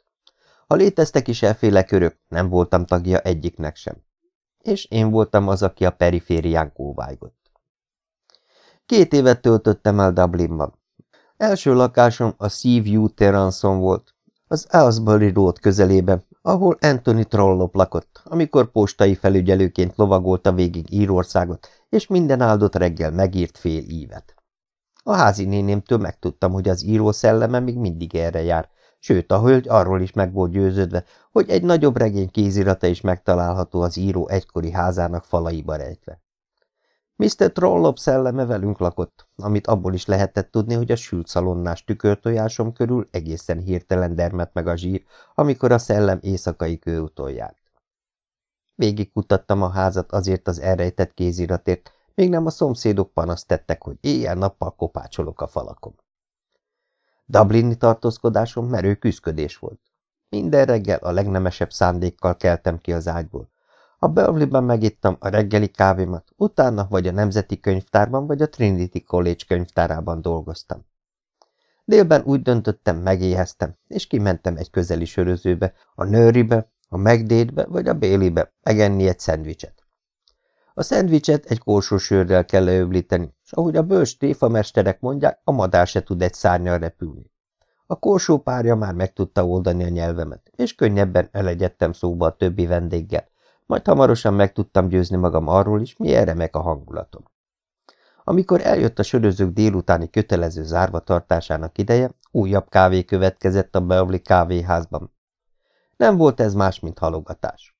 Ha léteztek is elféle körök, nem voltam tagja egyiknek sem. És én voltam az, aki a periférián kóvájgott. Két évet töltöttem el Dublinban. Első lakásom a Seaview Terranson volt, az Aylesbury Road közelében, ahol Anthony Trollope lakott, amikor postai felügyelőként lovagolta végig Írországot, és minden áldott reggel megírt fél ívet. A házi nénémtől megtudtam, hogy az író szelleme még mindig erre jár, sőt a hölgy arról is meg volt győződve, hogy egy nagyobb regény kézirata is megtalálható az író egykori házának falaiba rejtve. Mr. Trollop szelleme velünk lakott, amit abból is lehetett tudni, hogy a sült szalonnás tükörtojásom körül egészen hirtelen dermet meg a zsír, amikor a szellem éjszakai kőúton járt. Végig kutattam a házat azért az elrejtett kéziratért, még nem a szomszédok panaszt tettek, hogy éjjel-nappal kopácsolok a falakon. Dublini tartózkodásom merő küszködés volt. Minden reggel a legnemesebb szándékkal keltem ki az ágyból. A Beverlyben megittam a reggeli kávémat, utána vagy a Nemzeti Könyvtárban, vagy a Trinity College könyvtárában dolgoztam. Délben úgy döntöttem, megéheztem, és kimentem egy közeli sörözőbe, a Nőribe, a Megdétbe vagy a Bélibe megenni egy szendvicset. A szendvicset egy korsó sörrel kell leöblíteni, és ahogy a bős tréfamesterek mondják, a madár se tud egy szárnyal repülni. A korsó párja már meg tudta oldani a nyelvemet, és könnyebben elegyedtem szóba a többi vendéggel, majd hamarosan meg tudtam győzni magam arról is, milyen remek a hangulatom. Amikor eljött a sörözők délutáni kötelező zárva tartásának ideje, újabb kávé következett a Beverly kávéházban. Nem volt ez más, mint halogatás.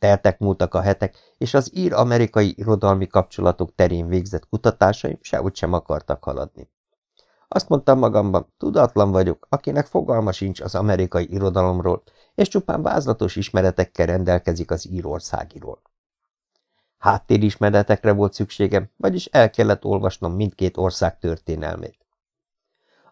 Teltek múltak a hetek, és az ír-amerikai irodalmi kapcsolatok terén végzett kutatásaim sehogy sem akartak haladni. Azt mondtam magamban, tudatlan vagyok, akinek fogalma sincs az amerikai irodalomról, és csupán vázlatos ismeretekkel rendelkezik az írországiról. Háttérismeretekre volt szükségem, vagyis el kellett olvasnom mindkét ország történelmét.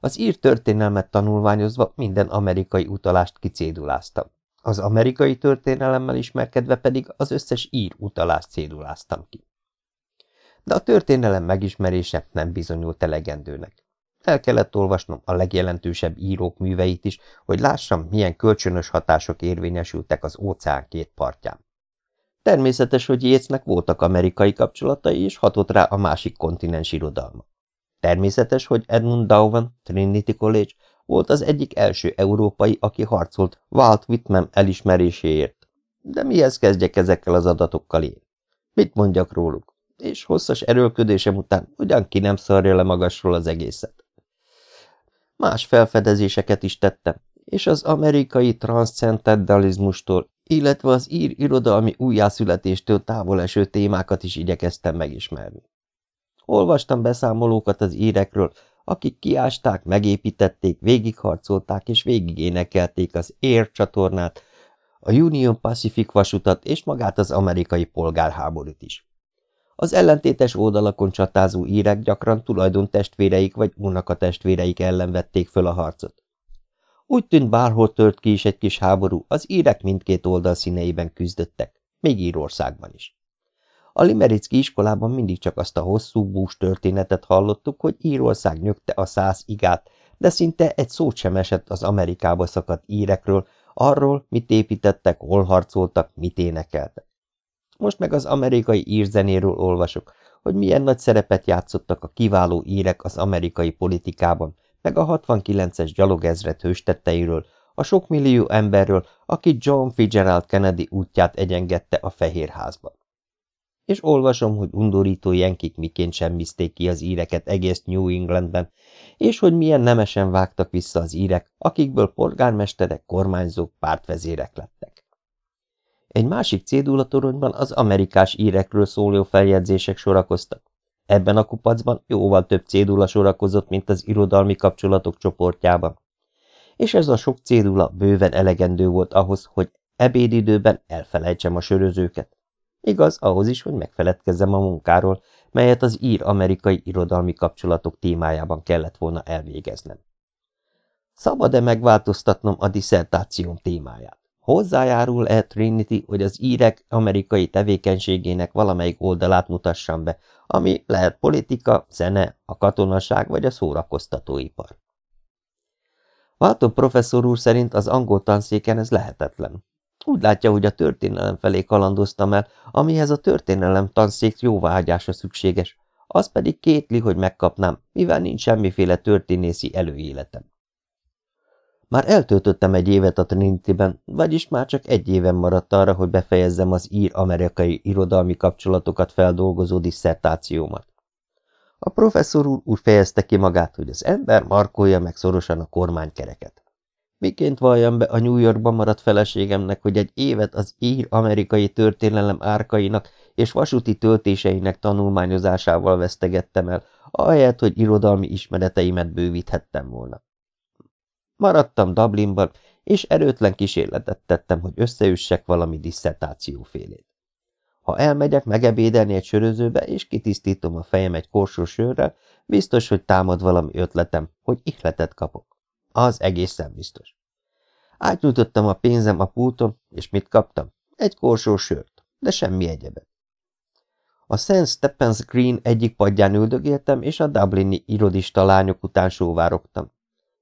Az ír történelmet tanulmányozva minden amerikai utalást kicéduláztam. Az amerikai történelemmel ismerkedve pedig az összes ír utalást céduláztam ki. De a történelem megismerése nem bizonyult elegendőnek. El kellett olvasnom a legjelentősebb írók műveit is, hogy lássam, milyen kölcsönös hatások érvényesültek az óceán két partján. Természetes, hogy Jéznek voltak amerikai kapcsolatai, és hatott rá a másik kontinens irodalma. Természetes, hogy Edmund Dowan, Trinity College volt az egyik első európai, aki harcolt Walt Whitman elismeréséért. De mihez kezdjek ezekkel az adatokkal én? Mit mondjak róluk? És hosszas erőlködésem után ugyan ki nem szarja le magasról az egészet. Más felfedezéseket is tettem, és az amerikai transzcendentalizmustól, illetve az ír irodalmi újjászületéstől távol eső témákat is igyekeztem megismerni. Olvastam beszámolókat az írekről, akik kiásták, megépítették, végigharcolták és végigénekelték az Air csatornát, a Union Pacific vasutat és magát az amerikai polgárháborút is. Az ellentétes oldalakon csatázó írek gyakran tulajdon testvéreik vagy unokatestvéreik ellen vették föl a harcot. Úgy tűnt, bárhol tört ki is egy kis háború, az írek mindkét oldal színeiben küzdöttek, még Írországban is. A Limericki iskolában mindig csak azt a hosszú bús történetet hallottuk, hogy Írország nyögte a száz igát, de szinte egy szót sem esett az Amerikába szakadt írekről, arról, mit építettek, hol harcoltak, mit énekeltek. Most meg az amerikai írzenéről olvasok, hogy milyen nagy szerepet játszottak a kiváló írek az amerikai politikában, meg a 69-es gyalogezred hőstetteiről, a sok millió emberről, aki John Fitzgerald Kennedy útját egyengette a Fehérházban. És olvasom, hogy undorító jenkik miként semmizték ki az íreket egész New Englandben, és hogy milyen nemesen vágtak vissza az írek, akikből polgármesterek, kormányzók, pártvezérek lettek. Egy másik cédulatoronyban az amerikás írekről szóló feljegyzések sorakoztak. Ebben a kupacban jóval több cédula sorakozott, mint az irodalmi kapcsolatok csoportjában. És ez a sok cédula bőven elegendő volt ahhoz, hogy ebédidőben elfelejtsem a sörözőket. Igaz, ahhoz is, hogy megfeledkezzem a munkáról, melyet az ír-amerikai irodalmi kapcsolatok témájában kellett volna elvégeznem. Szabad-e megváltoztatnom a diszertációm témáját? Hozzájárul-e Trinity, hogy az írek amerikai tevékenységének valamelyik oldalát mutassam be, ami lehet politika, zene, a katonaság vagy a szórakoztatóipar? Váltó professzor úr szerint az angol tanszéken ez lehetetlen. Úgy látja, hogy a történelem felé kalandoztam el, amihez a történelem tanszék jóváhagyása szükséges, az pedig kétli, hogy megkapnám, mivel nincs semmiféle történészi előéletem. Már eltöltöttem egy évet a Trinity-ben, vagyis már csak egy éven maradt arra, hogy befejezzem az ír-amerikai irodalmi kapcsolatokat feldolgozó disszertációmat. A professzor úr úgy fejezte ki magát, hogy az ember markolja meg szorosan a kormánykereket. Miként valljam be a New Yorkban maradt feleségemnek, hogy egy évet az ír-amerikai történelem árkainak és vasúti töltéseinek tanulmányozásával vesztegettem el, ahelyett, hogy irodalmi ismereteimet bővíthettem volna. Maradtam Dublinban, és erőtlen kísérletet tettem, hogy összeüssek valami disszertációfélét. Ha elmegyek megebédelni egy sörözőbe, és kitisztítom a fejem egy korsó sörrel, biztos, hogy támad valami ötletem, hogy ihletet kapok. Az egészen biztos. Átnyújtottam a pénzem a pulton, és mit kaptam? Egy korsó sört, de semmi egyebet. A St. Stephen's Green egyik padján üldögéltem, és a Dublini irodista lányok után sóvárogtam.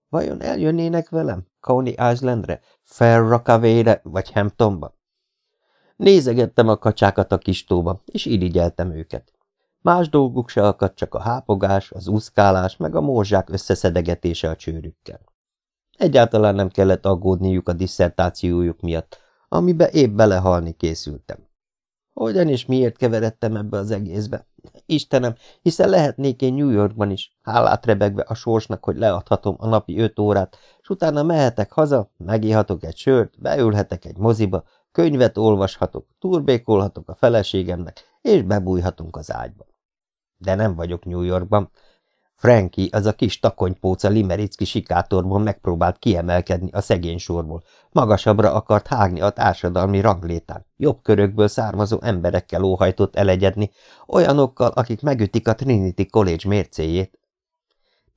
Vajon eljönnének velem? Coney Islandre, Fair Rockaway-re vagy Hamptonba? Nézegettem a kacsákat a kis tóba, és irigyeltem őket. Más dolguk se akadt, csak a hápogás, az úszkálás, meg a morzsák összeszedegetése a csőrükkel. Egyáltalán nem kellett aggódniuk a disszertációjuk miatt, amibe épp belehalni készültem. Hogyan és miért keveredtem ebbe az egészbe? Istenem, hiszen lehetnék én New Yorkban is, hálát rebegve a sorsnak, hogy leadhatom a napi öt órát, s utána mehetek haza, megíhatok egy sört, beülhetek egy moziba, könyvet olvashatok, turbékolhatok a feleségemnek, és bebújhatunk az ágyba. De nem vagyok New Yorkban, Frankie, az a kis takonypóca limericki sikátorból megpróbált kiemelkedni a szegény sorból. Magasabbra akart hágni a társadalmi ranglétán. Jobb körökből származó emberekkel óhajtott elegyedni, olyanokkal, akik megütik a Trinity College mércéjét.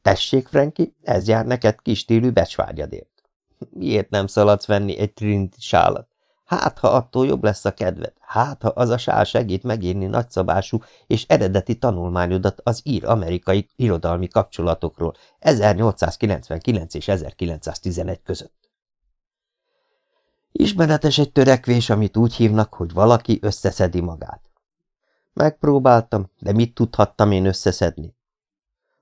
Tessék, Frankie, ez jár neked kis stílű becsvágyadért. Miért nem szaladsz venni egy Trinity sálat? Hát, ha attól jobb lesz a kedved, hát, ha az a sál segít megírni nagyszabású és eredeti tanulmányodat az ír-amerikai irodalmi kapcsolatokról 1899 és 1911 között. Ismeretes egy törekvés, amit úgy hívnak, hogy valaki összeszedi magát. Megpróbáltam, de mit tudhattam én összeszedni?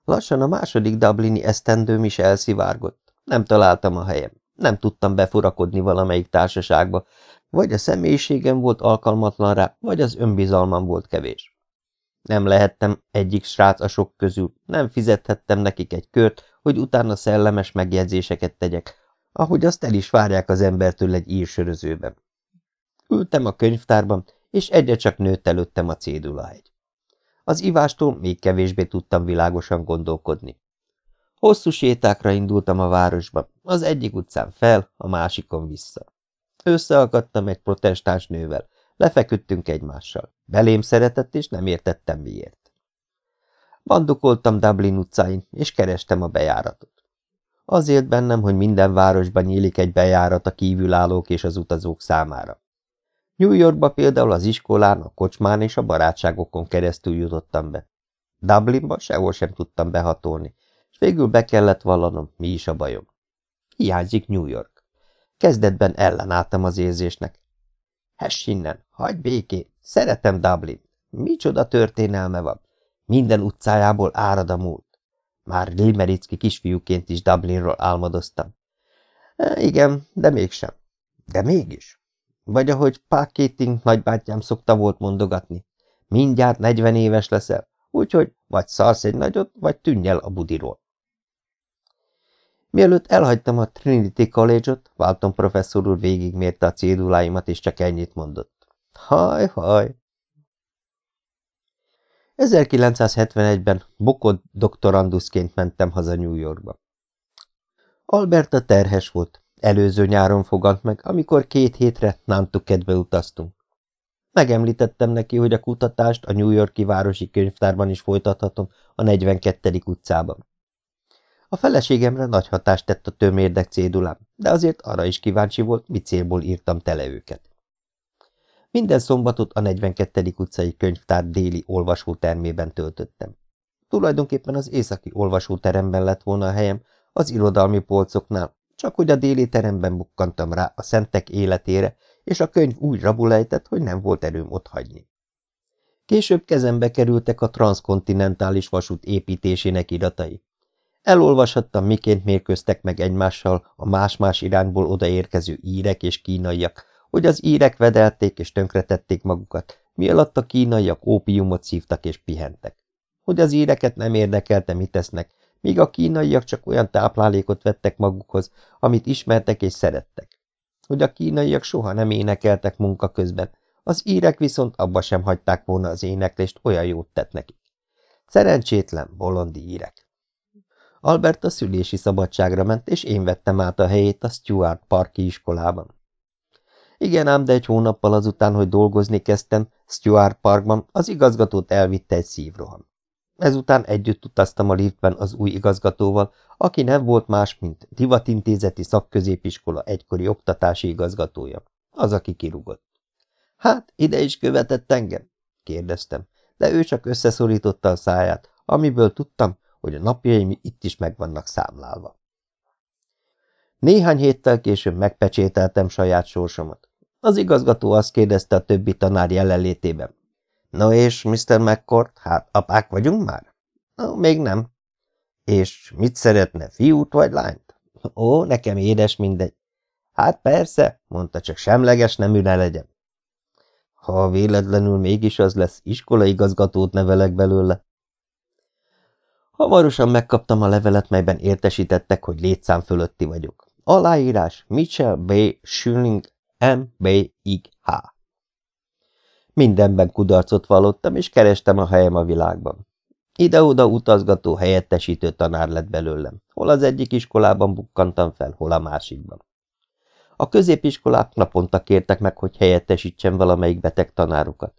Lassan a második Dublini esztendőm is elszivárgott. Nem találtam a helyem. Nem tudtam befurakodni valamelyik társaságba, vagy a személyiségem volt alkalmatlan rá, vagy az önbizalmam volt kevés. Nem lehettem egyik srác a sok közül, nem fizethettem nekik egy kört, hogy utána szellemes megjegyzéseket tegyek, ahogy azt el is várják az embertől egy írsörözőben. Ültem a könyvtárban, és egyre csak nőtt előttem a cédulahegy. Az ivástól még kevésbé tudtam világosan gondolkodni. Hosszú sétákra indultam a városba, az egyik utcán fel, a másikon vissza. Összeakadtam egy protestáns nővel, lefeküdtünk egymással. Belém szeretett, és nem értettem miért. Bandukoltam Dublin utcáin, és kerestem a bejáratot. Azért bennem, hogy minden városban nyílik egy bejárat a kívülállók és az utazók számára. New Yorkba például az iskolán, a kocsmán és a barátságokon keresztül jutottam be. Dublinba sehol sem tudtam behatolni, és végül be kellett vallanom, mi is a bajom. Hiányzik New York. Kezdetben ellenálltam az érzésnek. Hess innen, hagyd békét, szeretem Dublin. Micsoda történelme van. Minden utcájából árad a múlt. Már Limericki kisfiúként is Dublinról álmodoztam. E, igen, de mégsem. De mégis. Vagy ahogy Park Keating nagybátyám szokta volt mondogatni. Mindjárt negyven éves leszel, úgyhogy vagy szarsz egy nagyot, vagy tűnj el a budiról. Mielőtt elhagytam a Trinity College-ot, Walton professzor úr végigmérte a céduláimat, és csak ennyit mondott. Haj, haj! 1971-ben bokott doktoranduszként mentem haza New Yorkba. Alberta terhes volt, előző nyáron fogant meg, amikor két hétre Nantucketbe utaztunk. Megemlítettem neki, hogy a kutatást a New Yorki Városi Könyvtárban is folytathatom a 42. utcában. A feleségemre nagy hatást tett a tömérdek cédulám, de azért arra is kíváncsi volt, mi célból írtam tele őket. Minden szombatot a 42. utcai könyvtár déli olvasótermében töltöttem. Tulajdonképpen az északi olvasóteremben lett volna a helyem, az irodalmi polcoknál, csak hogy a déli teremben bukkantam rá a szentek életére, és a könyv úgy rabulejtett, hogy nem volt erőm otthagyni. Később kezembe kerültek a transzkontinentális vasút építésének iratai. Elolvashattam, miként mérkőztek meg egymással a más-más irányból odaérkező írek és kínaiak, hogy az írek vedelték és tönkretették magukat, mi alatt a kínaiak ópiumot szívtak és pihentek. Hogy az íreket nem érdekelte, mit tesznek, míg a kínaiak csak olyan táplálékot vettek magukhoz, amit ismertek és szerettek. Hogy a kínaiak soha nem énekeltek munka közben, az írek viszont abba sem hagyták volna az éneklést, olyan jót tett nekik. Szerencsétlen, bolоndi írek. Albert a szülési szabadságra ment, és én vettem át a helyét a Stuart Parki iskolában. Igen ám, de egy hónappal azután, hogy dolgozni kezdtem, Stuart Parkban az igazgatót elvitte egy szívroham. Ezután együtt utaztam a liftben az új igazgatóval, aki nem volt más, mint divatintézeti szakközépiskola egykori oktatási igazgatója, az, aki kirugott. Hát, ide is követett engem? kérdeztem, de ő csak összeszorította a száját, amiből tudtam, hogy a napjaim itt is meg vannak számlálva. Néhány héttel később megpecsételtem saját sorsomat. Az igazgató azt kérdezte a többi tanár jelenlétében. No és, Mr. McCord, hát apák vagyunk már? No, még nem. És mit szeretne, fiút vagy lányt? Ó, nekem édes mindegy. Hát persze, mondta, csak semleges nemű ne legyen. Ha véletlenül mégis az lesz, iskolaigazgatót nevelek belőle. Hamarosan megkaptam a levelet, melyben értesítettek, hogy létszám fölötti vagyok. Aláírás Mitchell B. Schilling M. B. I. H. Mindenben kudarcot vallottam, és kerestem a helyem a világban. Ide-oda utazgató helyettesítő tanár lett belőlem. Hol az egyik iskolában bukkantam fel, hol a másikban. A középiskolák naponta kértek meg, hogy helyettesítsem valamelyik beteg tanárukat.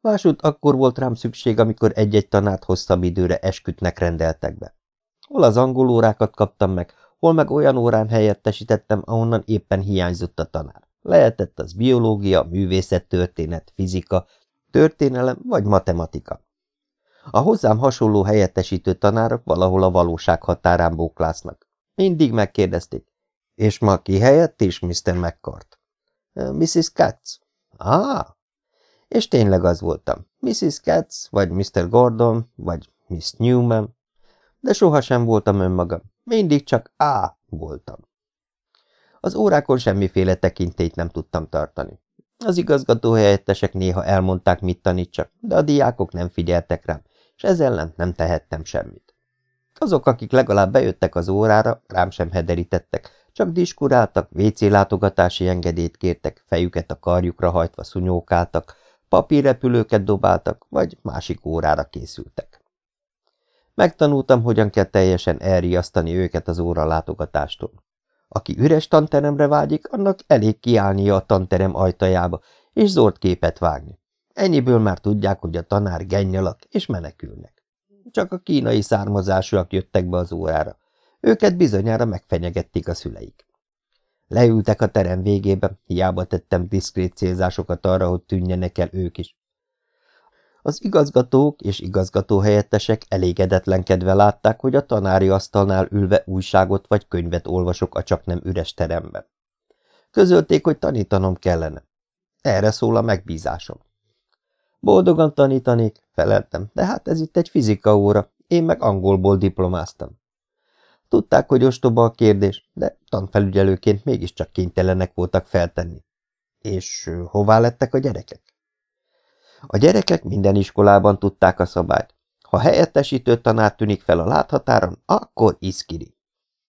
Másút akkor volt rám szükség, amikor egy-egy tanárt hosszabb időre eskütnek rendeltek be. Hol az angolórákat kaptam meg, hol meg olyan órán helyettesítettem, ahonnan éppen hiányzott a tanár. Lehetett az biológia, művészettörténet, fizika, történelem vagy matematika. A hozzám hasonló helyettesítő tanárok valahol a valóság határán bóklásznak. Mindig megkérdezték, és ma ki helyett is, Mr. McCart? Mrs. Katz? Ah, és tényleg az voltam. Mrs. Katz, vagy Mr. Gordon, vagy Miss Newman. de sohasem voltam önmagam. Mindig csak á voltam. Az órákon semmiféle tekintélyt nem tudtam tartani. Az igazgató helyettesek néha elmondták, mit tanítsak, de a diákok nem figyeltek rám, és ez ellen nem tehettem semmit. Azok, akik legalább bejöttek az órára, rám sem hederítettek, csak diskuráltak, látogatási engedélyt kértek, fejüket a karjukra hajtva szunyókáltak, papírrepülőket dobáltak, vagy másik órára készültek. Megtanultam, hogyan kell teljesen elriasztani őket az óra látogatástól. Aki üres tanteremre vágyik, annak elég kiállnia a tanterem ajtajába, és zord képet vágni. Ennyiből már tudják, hogy a tanár gennyalak, és menekülnek. Csak a kínai származásúak jöttek be az órára. Őket bizonyára megfenyegették a szüleik. Leültek a terem végébe, hiába tettem diszkrét célzásokat arra, hogy tűnjenek el ők is. Az igazgatók és igazgatóhelyettesek elégedetlenkedve látták, hogy a tanári asztalnál ülve újságot vagy könyvet olvasok a csak nem üres teremben. Közölték, hogy tanítanom kellene. Erre szól a megbízásom. Boldogan tanítanék, feleltem, de hát ez itt egy fizika óra, én meg angolból diplomáztam. Tudták, hogy ostoba a kérdés, de tanfelügyelőként mégiscsak kénytelenek voltak feltenni. És hová lettek a gyerekek? A gyerekek minden iskolában tudták a szabályt. Ha helyettesítő tanár tűnik fel a láthatáron, akkor iszkiri.